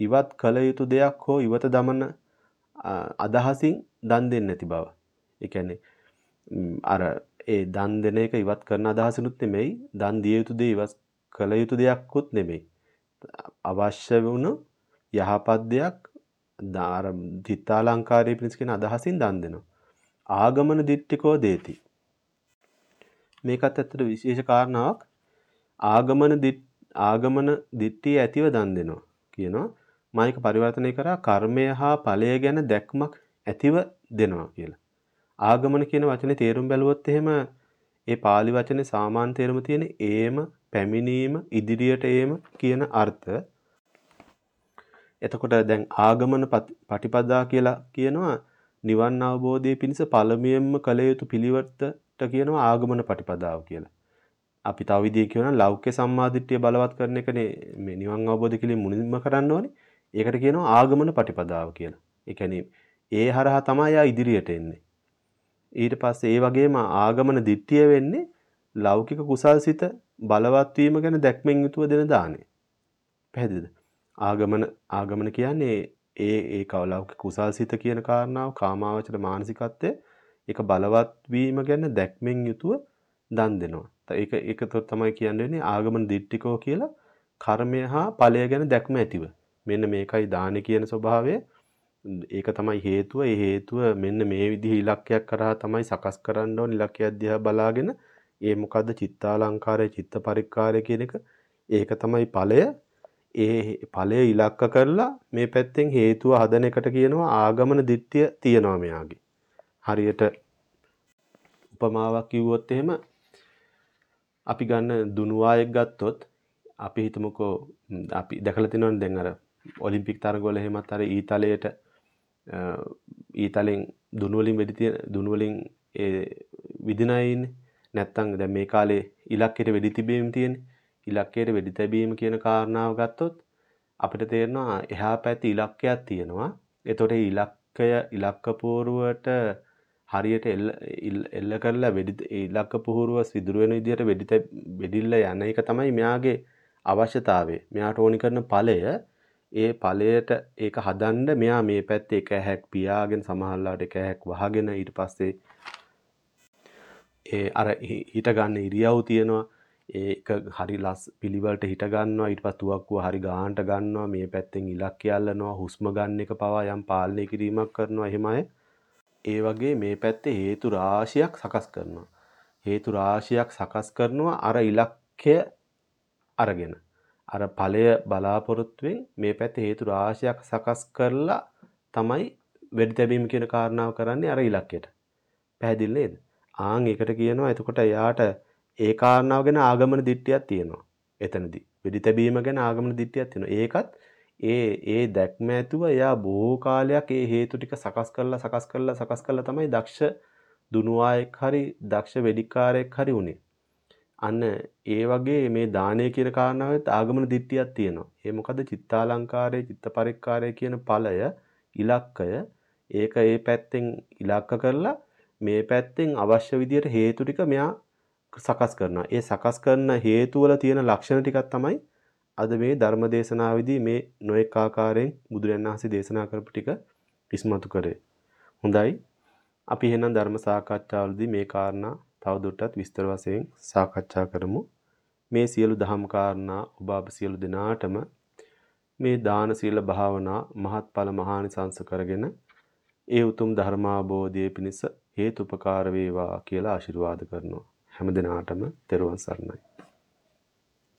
ඉවත් කළ යුතු දෙයක් හෝ ඉවත දමන අදහසින් දන් දෙන්නේ නැති බව. ඒ කියන්නේ අර ඒ දන් දෙන එක ඉවත් කරන අදහසිනුත් නෙමෙයි දන් දිය යුතු දේ ඉවත් කළ යුතු දෙයක්කුත් නෙමෙයි. අවශ්‍ය වුණු යහපත් දෙයක් අර චිත්තාලංකාරයේ පිණිස කියන අදහසින් දන් දෙනවා. ආගමන දිට්ඨිකෝ දේති. මේකත් ඇත්තට විශේෂ කාරණාවක්. ආගමන දිට්ඨි ආගමන දිට්ඨිය ඇතිව දන් දෙනවා කියනවා මයික පරිවර්තනය කරා කර්මය හා ඵලය ගැන දැක්මක් ඇතිව දෙනවා කියලා. ආගමන කියන වචනේ තේරුම් බැලුවොත් එහෙම ඒ pāli වචනේ සාමාන්‍ය තේරුම තියෙන ඒම පැමිණීම ඉදිරියට ඒම කියන අර්ථ. එතකොට දැන් ආගමන පටිපදා කියලා කියනවා නිවන් අවබෝධයේ පිණිස පළමුවෙන්ම කළ යුතු පිළිවෙතට කියනවා ආගමන පටිපදාව කියලා. අපි තව විදිහකින් කියනවා ලෞකික සම්මාදිට්ඨිය බලවත් කරන එකනේ මේ නිවන් අවබෝධ කිරීම මුලින්ම කරන්න ඕනේ. ඒකට කියනවා ආගමන පටිපදාව කියලා. ඒ කියන්නේ ඒ හරහා තමයි යා ඉදිරියට එන්නේ. ඊට පස්සේ ඒ වගේම ආගමන දිට්ඨිය වෙන්නේ ලෞකික කුසල්සිත බලවත් වීම ගැන දැක්මෙන් යුතුව දෙන දානේ. පැහැදිලිද? ආගමන ආගමන කියන්නේ ඒ ඒ කවලෞකික කුසල්සිත කියන කාරණාව කාමාවචර මානසිකත්වය ඒක බලවත් වීම ගැන දැක්මෙන් යුතුව දන් දෙනවා. ඒක ඒකතොත් තමයි කියන්නේ ආගමන දිට්ඨිකෝ කියලා කර්මය හා ඵලය ගැන දැක්ම ඇතිව. මෙන්න මේකයි දාන කියන ස්වභාවය. ඒක තමයි හේතුව. ඒ හේතුව මෙන්න මේ විදිහ ඉලක්කයක් කරා තමයි සකස් කරන්න ඕන ඉලක්කය දිහා බලාගෙන ඒ මොකද්ද චිත්තාලංකාරය චිත්ත පරික්කාරය කියන එක ඒක තමයි ඵලය. ඒ ඵලය ඉලක්ක කරලා මේ පැත්තෙන් හේතුව හදන එකට කියනවා ආගමන දිට්ඨිය තියනවා මෙයාගේ. හරියට උපමාවක් කිව්වොත් එහෙම අපි ගන්න දුනුවායෙක් ගත්තොත් අපි හිතමුකෝ අපි දැකලා තියෙනවනේ දැන් අර ඔලිම්පික් තරගවල එහෙමත් අර ඊතලයට ඊතලෙන් දුනු වලින් වෙඩි තියෙන දුනු වලින් ඒ විදින අය ඉන්නේ. නැත්තම් දැන් මේ කාලේ ඉලක්කයට වෙඩි තිබීම තියෙන්නේ. ඉලක්කයට වෙඩි තැබීම කියන කාරණාව ගත්තොත් අපිට තේරෙනවා එහා පැත්තේ ඉලක්කයක් තියෙනවා. එතකොට ඉලක්කය ඉලක්ක පූර්වට හරියට එල්ල කරලා වෙඩි ඉලක්ක පුහුරුව සිදුරු වෙන විදිහට වෙඩි වෙඩිල්ල යන එක තමයි මෙයාගේ අවශ්‍යතාවය. මෙයාට ඕනි කරන ඵලය ඒ ඵලයට ඒක හදන්න මෙයා මේ පැත්තේ එක හැක් පියාගෙන සමහරලාට එක හැක් වහගෙන ඊට පස්සේ ඒ අර හිට ගන්න ඉරියව් තියෙනවා. ඒක හරි ලස් පිළිවෙලට හිට ගන්නවා ඊට පස්සේ තුවක්කුව හරි ගානට ගන්නවා. මේ පැත්තෙන් ඉලක්කය අල්ලනවා හුස්ම ගන්න එක පවා යම් පාලනය කිරීමක් කරනවා. එහෙම අය ඒ වගේ මේ පැත්තේ හේතු රාශියක් සකස් කරනවා. හේතු රාශියක් සකස් කරනවා අර ඉලක්කය අරගෙන. අර ඵලය බලාපොරොත්තුවෙන් මේ පැත්තේ හේතු රාශියක් සකස් කරලා තමයි වෙඩි තැබීම කියන කාරණාව කරන්නේ අර ඉලක්කයට. පැහැදිලි නේද? ආන් ඒකට කියනවා එතකොට එයාට ඒ කාරණාව ගැන ආගමන දිට්ඨියක් තියෙනවා. එතනදී වෙඩි තැබීම ගැන ආගමන දිට්ඨියක් තියෙනවා. ඒකත් ඒ ඒ දැක්ම ඇතුව එයා බොහෝ කාලයක් ඒ හේතු ටික සකස් කරලා සකස් කරලා සකස් කරලා තමයි දක්ෂ දුනුවායෙක් හරි දක්ෂ වෙඩික්කාරයෙක් හරි උනේ. අන්න ඒ වගේ මේ දානය කියන කාරණාවෙත් ආගමන දිට්ඨියක් තියෙනවා. ඒ මොකද චිත්තාලංකාරයේ චිත්ත පරික්කාරය කියන ඵලය ඉලක්කය ඒක ඒ පැත්තෙන් ඉලක්ක කරලා මේ පැත්තෙන් අවශ්‍ය විදියට හේතු ටික මෙයා සකස් කරනවා. ඒ සකස් කරන හේතු වල තියෙන ලක්ෂණ ටිකක් තමයි අද මේ ධර්ම දේශනාවේදී මේ නොඑක ආකාරයෙන් බුදුරජාණන් වහන්සේ දේශනා කරපු ටික ඉස්මතු කරේ. හොඳයි. අපි එහෙනම් ධර්ම සාකච්ඡාවලදී මේ කාරණා තවදුරටත් විස්තර වශයෙන් සාකච්ඡා කරමු. මේ සියලු දහම් කාරණා ඔබ අප සියලු දෙනාටම මේ දාන සීල භාවනා මහත්ඵල මහානිසංස කරගෙන ඒ උතුම් ධර්මාබෝධයේ පිණිස හේතුපකාර වේවා කියලා ආශිර්වාද කරනවා. හැම දිනාටම තෙරුවන් සරණයි.